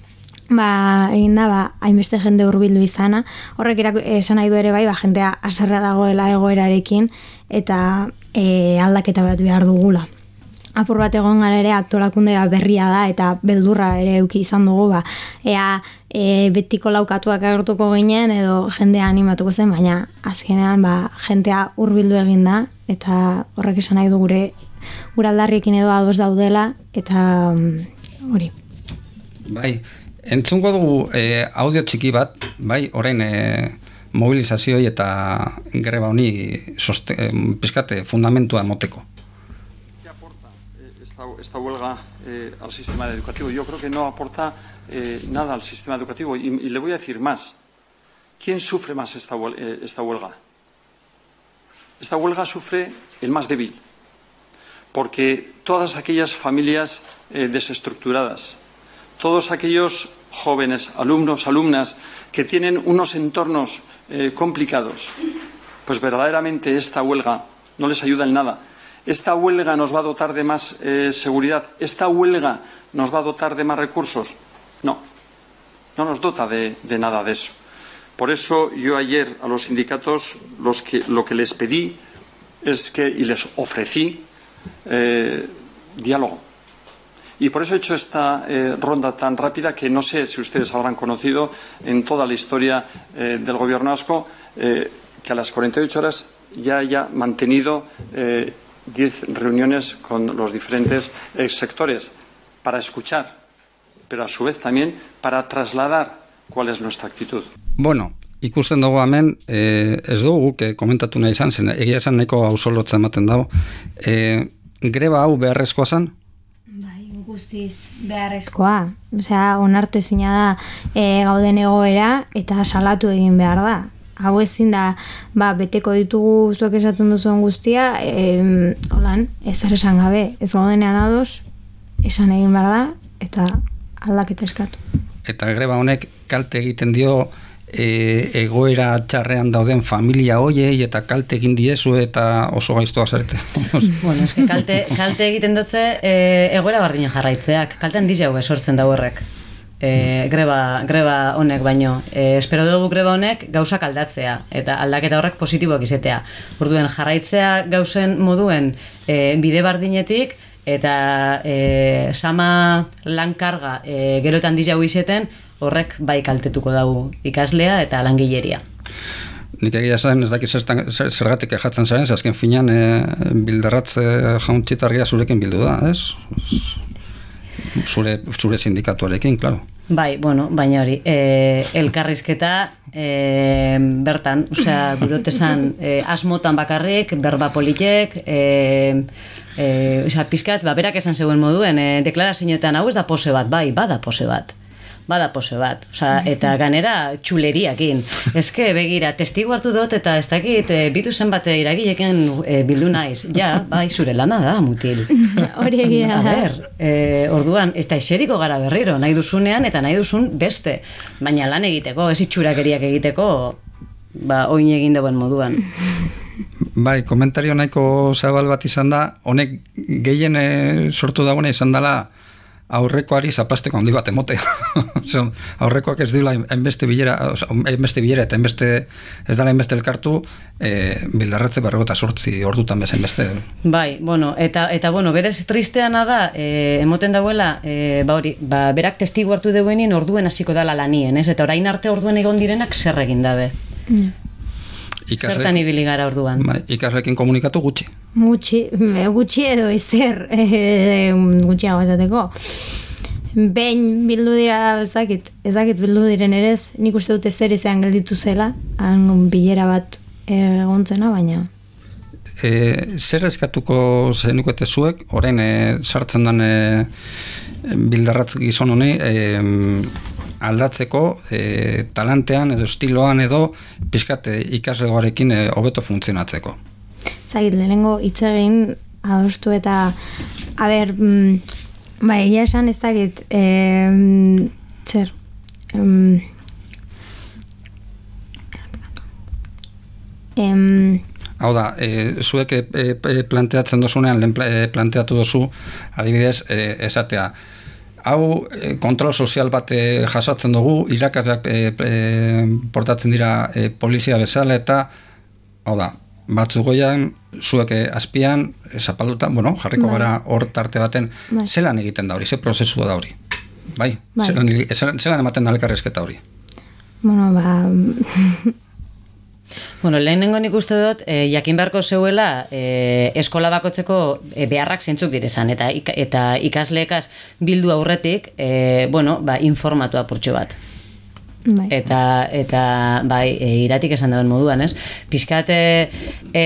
ba, egin da, ba, hainbeste jende hurbildu izana. Horrek iraku- esan nahi du ere bai, ba, jendea aserra dagoela egoerarekin eta e, aldaketa bat behar dugula. Apur bat egon gara ere aktorakundea berria da eta beldurra ere euki izan dugu, ba, ea e, betiko laukatuak agertuko ginen edo jendea animatuko zen, baina azkenean ba, jentea hurbildu egin da eta horrek esan nahi du gure gure aldarriekin edo ados daudela eta mm, hori. Bai, entzungo dugu eh, audio txiki bat, bai, orain eh, mobilizazioi eta greba honi soste, eh, pizkate fundamentua emoteko. Huelga eh, al sistema educativo. Yo creo que no aporta eh, nada al sistema educativo. Y, le voy a decir más. ¿Quién sufre más esta, eh, esta huelga? Esta huelga sufre el más débil, porque todas aquellas familias desestructuradas, todos aquellos jóvenes, alumnos, alumnas, que tienen unos entornos complicados, pues verdaderamente esta huelga no les ayuda en nada. Esta huelga nos va a dotar de más eh, seguridad. Esta huelga nos va a dotar de más recursos. No, no nos dota de, nada de eso. Por eso yo ayer a los sindicatos los que, lo que les pedí es que, y les ofrecí eh, diálogo. Y por eso he hecho esta eh, ronda tan rápida que no sé si ustedes habrán conocido en toda la historia del Gobierno vasco, que a las 48 horas ya haya mantenido 10 reuniones con los diferentes eh, sectores para escuchar, pero a su vez también para trasladar cuál es nuestra actitud. Bueno, ikusten dugu hemen, eh, ez dugu, que komentatu nahi izan, zen, egia esan nahiko ausolotza ematen dago. Eh, greba hau beharrezkoa zen? Guztiz beharrezkoa. Osea, onartezina da e, gauden egoera eta salatu egin behar da. Hau ezin da, ba, beteko ditugu zuek esaten duzuen guztia, em, holan, ez esan gabe, ez gaudenean ados, esan egin behar da, eta aldaketa eskatu. Eta greba honek kalte egiten dio e, egoera txarrean dauden familia hoiei eta kalte egin diezu eta oso gaiztoa zerte. Bueno, eske kalte, kalte egiten dutze e, egoera bardina jarraitzeak. Kalte handi jau sortzen da horrek. E, greba, greba honek baino. E, espero dugu greba honek gauzak aldatzea eta aldaketa horrek positiboak izetea. Orduen jarraitzea gauzen moduen e, bide bardinetik eta e, sama lankarga e, gero eta handi jau izeten horrek bai kaltetuko dugu ikaslea eta langileria. Nik egia esan ez dakit zertan, zer, zergatik jatzen zaren, azken finean e, bilderratze jauntxitargia zurekin bildu da, ez? Zure, zure sindikatuarekin, klaro. Bai, bueno, baina hori, e, elkarrizketa e, bertan, osea, gurotesan e, asmotan bakarrik, berba politek, e, e, osea, pizkat, ba, berak esan zegoen moduen, e, deklarazioetan hau ez da pose bat, bai, bada pose bat bada pose bat, osea, eta ganera txuleriakin. Eske, begira, testigu hartu dut eta ez dakit, e, bitu zenbat iragilekin e, bildu naiz. Ja, bai, zure lana da, mutil. Hori egia A da. ber, e, orduan, ez da eseriko gara berriro, nahi duzunean eta nahi duzun beste. Baina lan egiteko, ez itxurakeriak egiteko, ba, oin egin dauen moduan. Bai, komentario nahiko zabal bat izan da, honek gehien sortu dagoena izan dela aurrekoari zapasteko handi bat emotea. Oso, aurrekoak ez dira enbeste bilera, enbeste bilera eta enbeste, ez dela enbeste elkartu, e, bildarratze berrogota sortzi ordutan bezen beste. Bai, bueno, eta, eta bueno, berez tristeana da, e, emoten dauela, e, ba hori, ba, berak testigu hartu deuenin orduen hasiko dala lanien, ez? Eta orain arte orduen egon direnak zer egin dabe. Zertan ibili gara orduan. Bai, ikaslekin komunikatu gutxi. Gutxi, gutxi edo ezer, e, gutxiago esateko. Behin bildu dira, ezakit, ezakit bildu diren ere ez, nik uste dute zer izan gelditu zela, han bilera bat egontzena, baina. E, zer eskatuko zenukete zuek, orain e, sartzen den e, bildarratz gizon honi, e, aldatzeko e, talantean edo estiloan edo pixkat e, ikaslegoarekin e, hobeto funtzionatzeko. Zagit, lehenengo hitz egin adostu eta, a ber, mm, bai, egia esan ez dakit, em, zer, em, em, Hau da, e, zuek e, e, planteatzen dozunean, lehen e, planteatu dozu, adibidez, e, esatea, hau e, kontrol sozial bat e, jasatzen dugu, irakasleak e, e, portatzen dira e, polizia bezala eta, hau da, batzu goian, zuek e, azpian, e, zapalduta, bueno, jarriko Bai. gara hor tarte baten, Bai. zelan egiten da hori, ze prozesu da hori? Bai, Bai. Zelan, zelan, zelan ematen da elkarrezketa hori? bueno, ba, Bueno, lehenengo nik uste dut, e, jakin beharko zeuela e, eskola bakotzeko e, beharrak zeintzuk direzan, eta, eta ikasleekaz bildu aurretik, e, bueno, ba, informatu apurtxo bat. Bai. Eta, eta bai, e, iratik esan dauen moduan, ez? Pizkate e,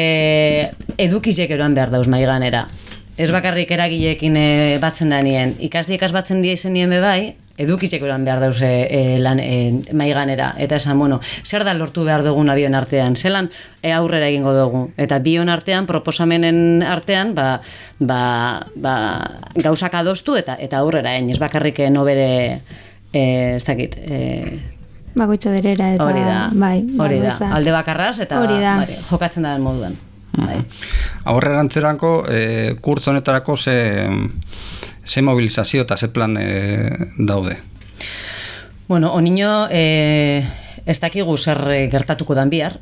edukizek eroan behar dauz maiganera. Ez bakarrik eragileekin e, batzen da nien. Ikasliekaz batzen die izen nien be bai, edukizek eroan behar dauz e, e, lan, e, maiganera. Eta esan, bueno, zer da lortu behar dugun abion artean? Zelan e, aurrera egingo dugu? Eta bion artean, proposamenen artean, ba, ba, ba, gauzak adostu eta eta aurrera egin. Ez bakarrik e, nobere, e, ez dakit, e, bakoitza berera eta, Hori da, bai, hori da. Alde bakarraz eta Hori da. bai, jokatzen da moduan. Bai. Aurrerantzerako, e, kurtzo honetarako ze, ze mobilizazio eta ze plan e, daude. Bueno, onino, e, ez dakigu zer eh, gertatuko dan bihar,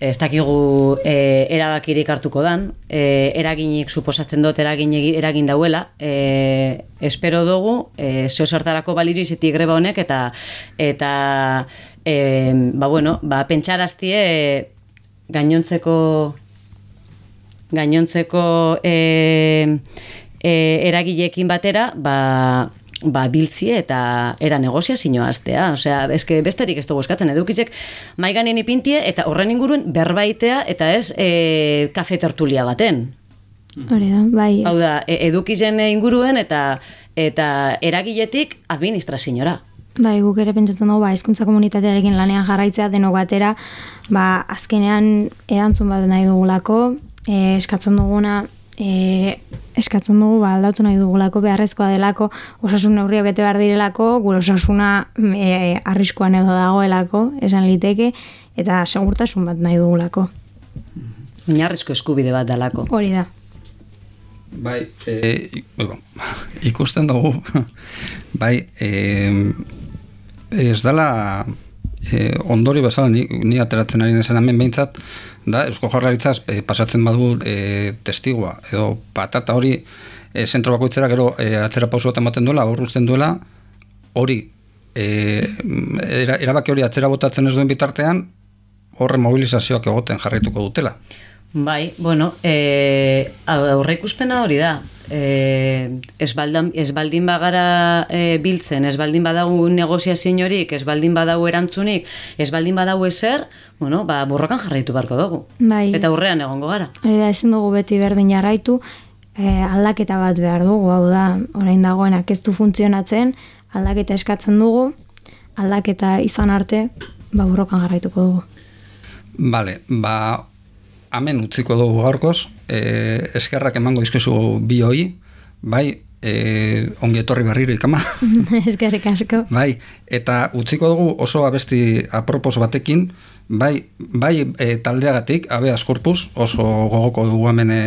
ez dakigu e, erabakirik hartuko dan, e, eraginik suposatzen dut eragin, eragin dauela, e, espero dugu, e, zeo zertarako baliru izetik greba honek, eta, eta e, ba, bueno, ba, pentsaraztie gainontzeko gainontzeko e, e, eragileekin batera, ba, ba, biltzie eta era negoziazioa aztea. Osea, eske besterik ez dugu eskatzen edukitzek maiganen ipintie eta horren inguruen berbaitea eta ez e, kafe tertulia baten. Hori da, bai. Hau da, e- edukizen inguruen eta eta eragiletik administraziora. Bai, guk ere pentsatzen dugu, ba, hizkuntza komunitatearekin lanean jarraitzea denok batera, ba, azkenean erantzun bat nahi dugulako, e, eskatzen duguna, e, eskatzen dugu, ba, aldatu nahi dugulako, beharrezkoa delako, osasun neurria bete behar direlako, gure osasuna e, arriskoan edo dagoelako, esan liteke, eta segurtasun bat nahi dugulako. Oinarrizko eskubide bat dalako. Hori da. Bai, e, bueno, ikusten dugu, bai, e, ez dala e, ondori bezala ni, ni ateratzen ari nezen hemen behintzat, da, Eusko Jaurlaritzaz e, pasatzen badu e, testigua, edo patata hori e, zentro bakoitzera gero e, atzera pauso bat ematen duela, uzten duela, hori, e, era, erabaki hori atzera botatzen ez duen bitartean, horre mobilizazioak egoten jarraituko dutela. Bai, bueno, e, aurre ikuspena hori da. E, ez, baldan, ez baldin bagara e, biltzen, ez baldin badagu negoziazioin horik, ez baldin badagu erantzunik, ez baldin badagu ezer, bueno, ba, borrokan jarraitu barko dugu. Bai, Eta aurrean egongo gara. Hori da, ezin dugu beti berdin jarraitu, e, aldaketa bat behar dugu, hau da, orain dagoenak ez du funtzionatzen, aldaketa eskatzen dugu, aldaketa izan arte, ba, borrokan jarraituko dugu. Bale, ba, hemen utziko dugu gaurkoz, e, eskerrak emango izkizu bi hoi, bai, e, ongi etorri berriro ikama, Eskerrik asko. bai, eta utziko dugu oso abesti apropos batekin, bai, bai e, taldeagatik, abe askorpuz, oso gogoko dugu hemen e,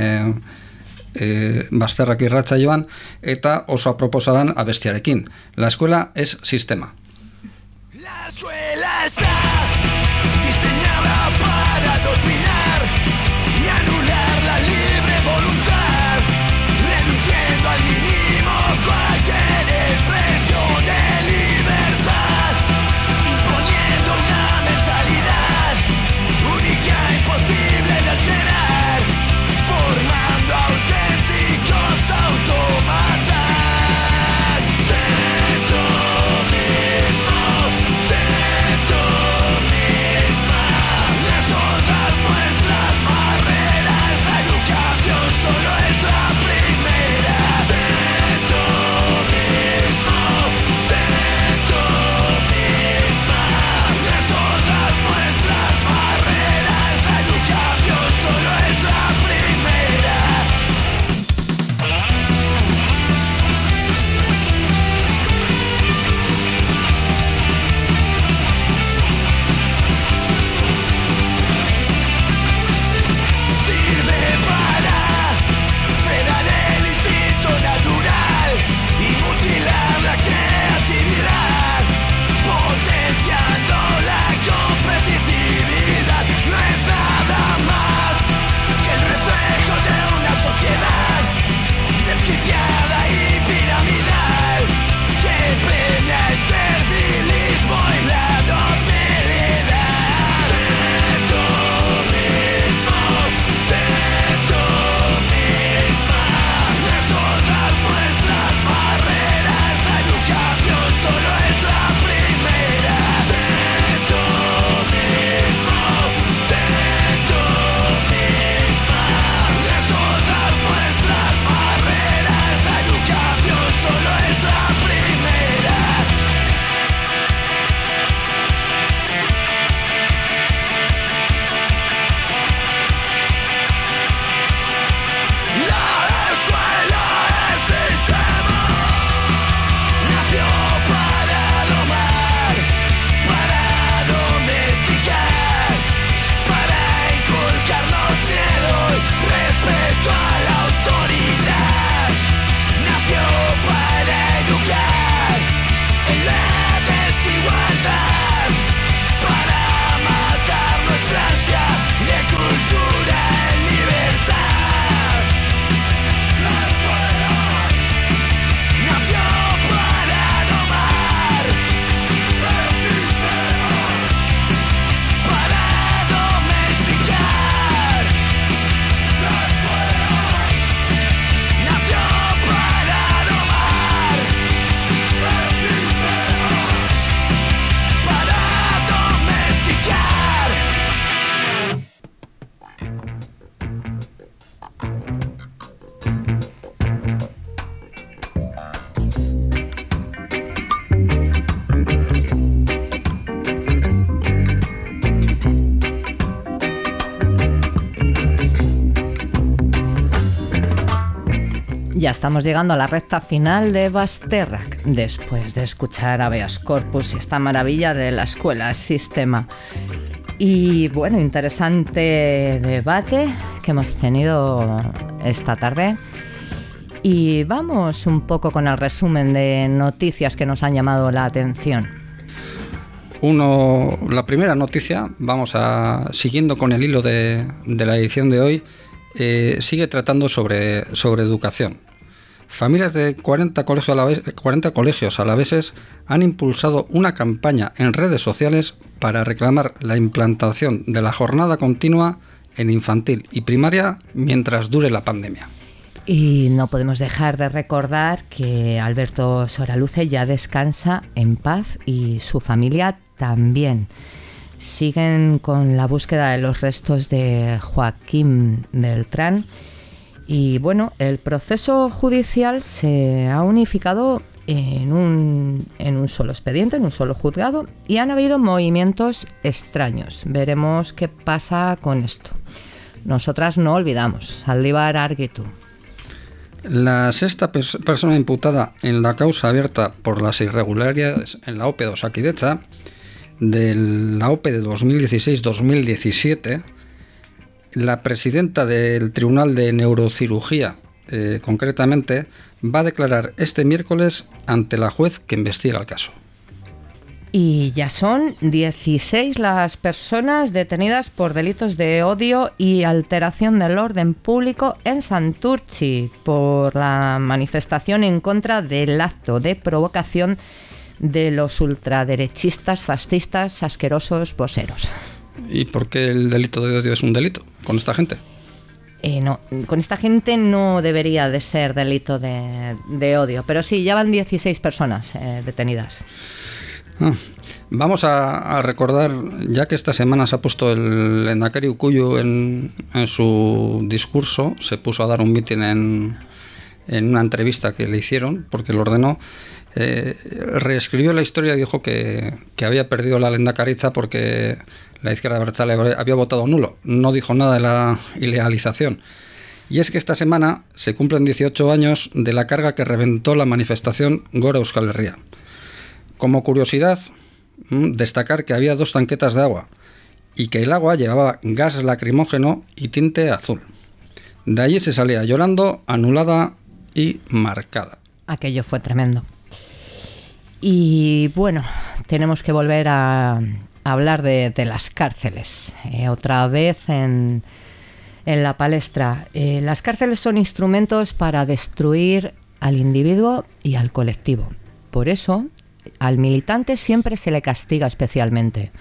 e, bazterrak irratza joan, eta oso aproposadan abestiarekin. La escuela es sistema. La escuela está Ya estamos llegando a la recta final de Basterrac, después de escuchar a Beas Corpus y esta maravilla de la escuela Sistema. Y bueno, interesante debate que hemos tenido esta tarde. Y vamos un poco con el resumen de noticias que nos han llamado la atención. Uno, la primera noticia, vamos a siguiendo con el hilo de, de la edición de hoy, eh, sigue tratando sobre, sobre educación. Familias de 40 colegios, alaves- 40 colegios alaveses han impulsado una campaña en redes sociales para reclamar la implantación de la jornada continua en infantil y primaria mientras dure la pandemia. Y no podemos dejar de recordar que Alberto Soraluce ya descansa en paz y su familia también. Siguen con la búsqueda de los restos de Joaquín Beltrán. Y bueno, el proceso judicial se ha unificado en un, en un solo expediente, en un solo juzgado, y han habido movimientos extraños. Veremos qué pasa con esto. Nosotras no olvidamos, Saldívar Arguitu. La sexta pers- persona imputada en la causa abierta por las irregularidades en la OPE de Osakidecha, de la OPE de 2016-2017, la presidenta del Tribunal de Neurocirugía, eh, concretamente, va a declarar este miércoles ante la juez que investiga el caso. Y ya son 16 las personas detenidas por delitos de odio y alteración del orden público en Santurchi por la manifestación en contra del acto de provocación de los ultraderechistas, fascistas, asquerosos, voseros. ¿Y por qué el delito de odio es un delito con esta gente? Eh, no, con esta gente no debería de ser delito de, de odio, pero sí, ya van 16 personas eh, detenidas. Ah, Vamos a, a recordar, ya que esta semana se ha puesto el Endacari Ukuyu en, en su discurso, se puso a dar un mitin en, en una entrevista que le hicieron, porque lo ordenó, eh, reescribió la historia y dijo que, había perdido la Lendakaritza porque la izquierda abertzale había votado nulo. No dijo nada de la ilegalización. Y es que esta semana se cumplen 18 años de la carga que reventó la manifestación Gora Euskal. Como curiosidad, mm, destacar que había dos tanquetas de agua y que el agua llevaba gas lacrimógeno y tinte azul. De allí se salía llorando, anulada y marcada. Aquello fue tremendo. Y bueno, tenemos que volver a, hablar de, de las cárceles. Eh, otra vez en, en la palestra. Eh, las cárceles son instrumentos para destruir al individuo y al colectivo. Por eso, al militante siempre se le castiga especialmente.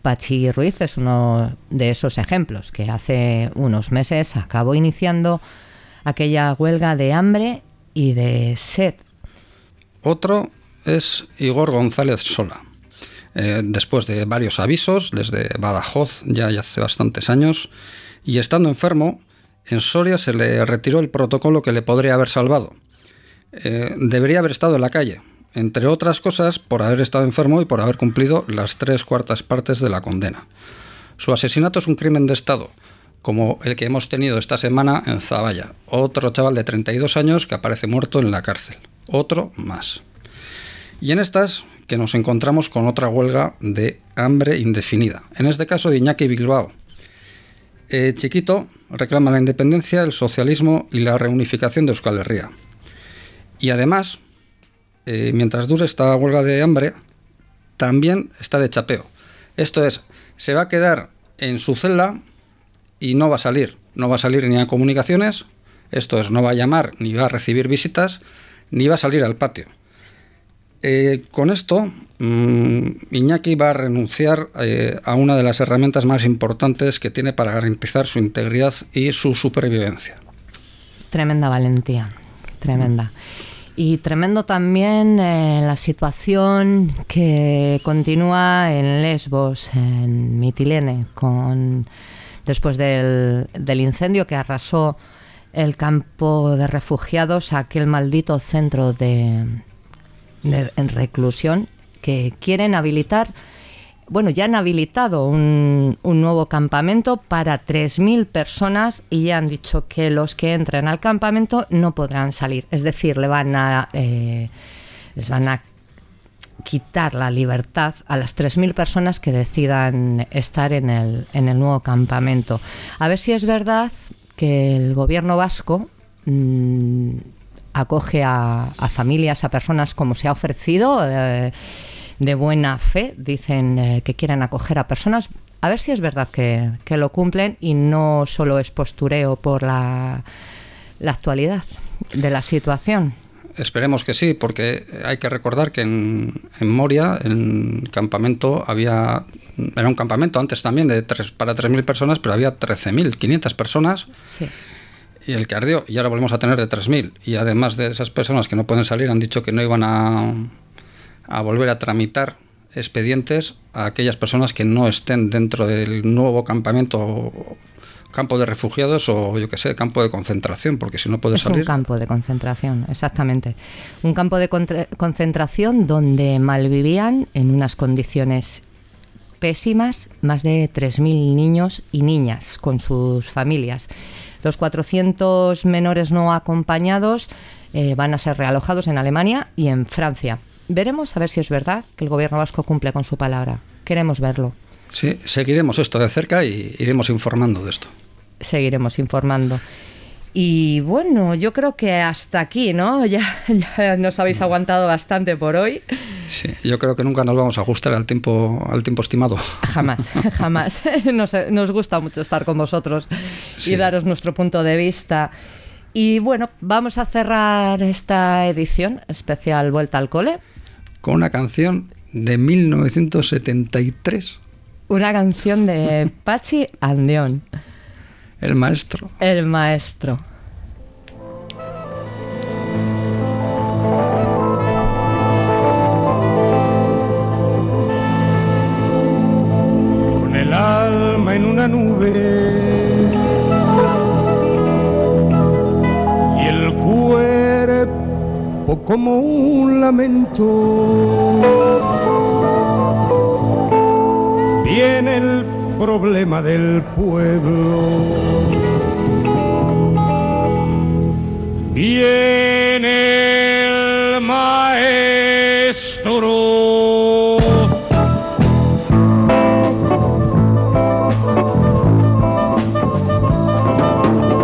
Pachi Ruiz es uno de esos ejemplos que hace unos meses acabó iniciando aquella huelga de hambre y de sed. Otro es Igor González Sola. Eh, después de varios avisos, desde Badajoz ya, hace bastantes años, y estando enfermo, en Soria se le retiró el protocolo que le podría haber salvado. Eh, debería haber estado en la calle, entre otras cosas por haber estado enfermo y por haber cumplido las tres cuartas partes de la condena. Su asesinato es un crimen de Estado, como el que hemos tenido esta semana en Zaballa, otro chaval de 32 años que aparece muerto en la cárcel, otro más. Y en estas que nos encontramos con otra huelga de hambre indefinida, en este caso de Iñaki Bilbao. Eh, Chiquito reclama la independencia, el socialismo y la reunificación de Euskal Herria. Y además, eh, mientras dure esta huelga de hambre, también está de chapeo. Esto es, se va a quedar en su celda y no va a salir. No va a salir ni a comunicaciones, esto es, no va a llamar, ni va a recibir visitas, ni va a salir al patio. Eh, con esto, mmm, Iñaki va a renunciar eh, a una de las herramientas más importantes que tiene para garantizar su integridad y su supervivencia. Tremenda valentía, tremenda. Y tremendo también eh, la situación que continúa en Lesbos, en Mitilene, con, después del incendio que arrasó el campo de refugiados, aquel maldito centro de, en reclusión que quieren habilitar bueno, ya han habilitado un, un nuevo campamento para 3.000 personas y ya han dicho que los que entren al campamento no podrán salir. Es decir, le van a, eh, les van a quitar la libertad a las 3.000 personas que decidan estar en el, en el nuevo campamento. A ver si es verdad que el gobierno vasco mm, acoge a, a familias, a personas como se ha ofrecido. eh, de buena fe, dicen eh, que quieren acoger a personas. A ver si es verdad que, que lo cumplen y no solo es postureo por la, la actualidad de la situación. Esperemos que sí, porque hay que recordar que en, en Moria, el campamento había. Era un campamento antes también de tres, para 3.000 personas, pero había 13.500 personas Sí. Y el que ardió. Y ahora volvemos a tener de 3.000. Y además de esas personas que no pueden salir, han dicho que no iban a, a volver a tramitar expedientes a aquellas personas que no estén dentro del nuevo campamento, campo de refugiados o yo que sé, campo de concentración, porque si no puedes Es un campo de concentración, exactamente. Un campo de concentración donde malvivían en unas condiciones pésimas más de 3.000 niños y niñas con sus familias. Los 400 menores no acompañados eh, van a ser realojados en Alemania y en Francia. Veremos a ver si es verdad que el gobierno vasco cumple con su palabra. Queremos verlo. Sí, seguiremos esto de cerca y iremos informando de esto. seguiremos informando. Y bueno, yo creo que hasta aquí, ¿no? Ya, ya nos habéis aguantado bastante por hoy. Sí, yo creo que nunca nos vamos a ajustar al tiempo, al tiempo estimado. Jamás, jamás. Nos, nos gusta mucho estar con vosotros Sí. y daros nuestro punto de vista. Y bueno, vamos a cerrar esta edición especial Vuelta al Cole. Con una canción de 1973, Una canción de Pachi Andeón, El Maestro. el maestro. con el alma en una nube y el cuerpo como un lamento. Viene el problema del pueblo. Viene el maestro.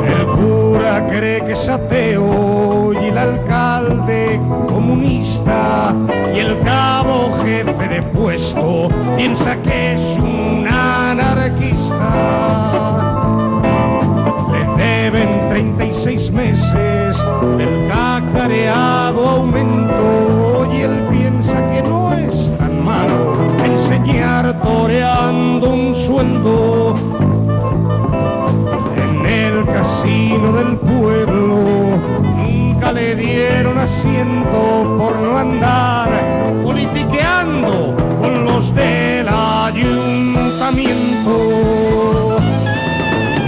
El cura cree que es ateo y el alcalde comunista y el cabo jefe de puesto piensa que es un. Le deben 36 meses del cacareado aumento. Y él piensa que no es tan malo enseñar toreando un sueldo. En el casino del pueblo nunca le dieron asiento por no andar politiqueando con los del ayuntamiento.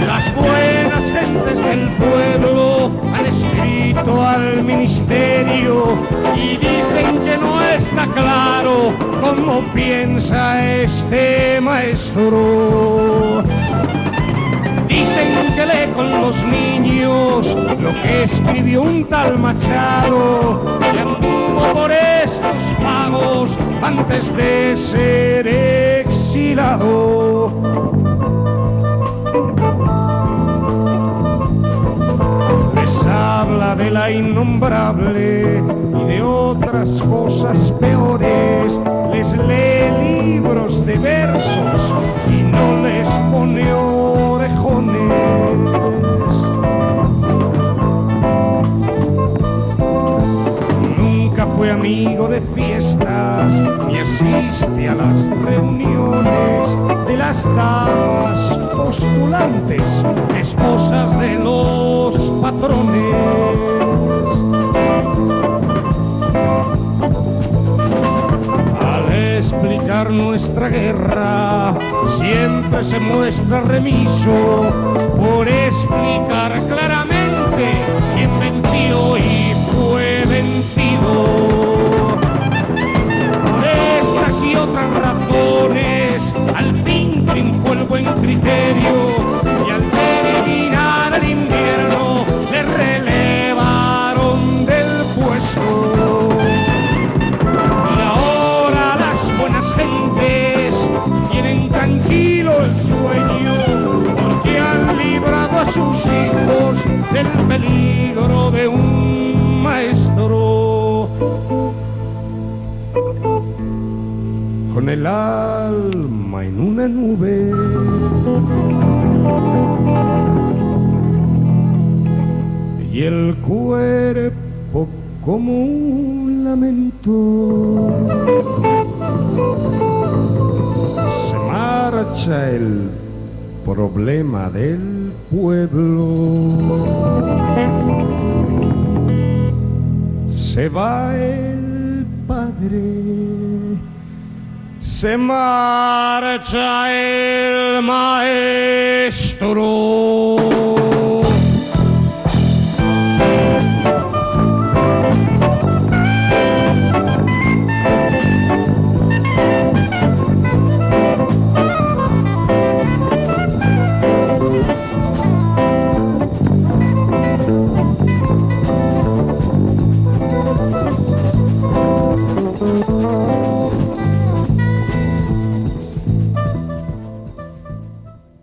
Las buenas gentes del pueblo han escrito al ministerio y dicen que no está claro cómo piensa este maestro. Dicen que lee con los niños lo que escribió un tal Machado y anduvo por estos pagos antes de ser Les habla de la innombrable y de otras cosas peores. Les lee libros de versos y no les pone orejones. Nunca fue amigo de fiestas ni asiste a las reuniones de las damas postulantes, esposas de los patrones. Al explicar nuestra guerra, siempre se muestra remiso por explicar claramente quién venció y fue vencido. otras razones. Al fin triunfó el buen criterio y al terminar el invierno le relevaron del puesto. Y ahora las buenas gentes tienen tranquilo el sueño porque han librado a sus hijos del peligro de un maestro. El alma en una nube. Y el cuerpo como un lamento. Se marcha el problema del pueblo. Se va Se marcia il maestro.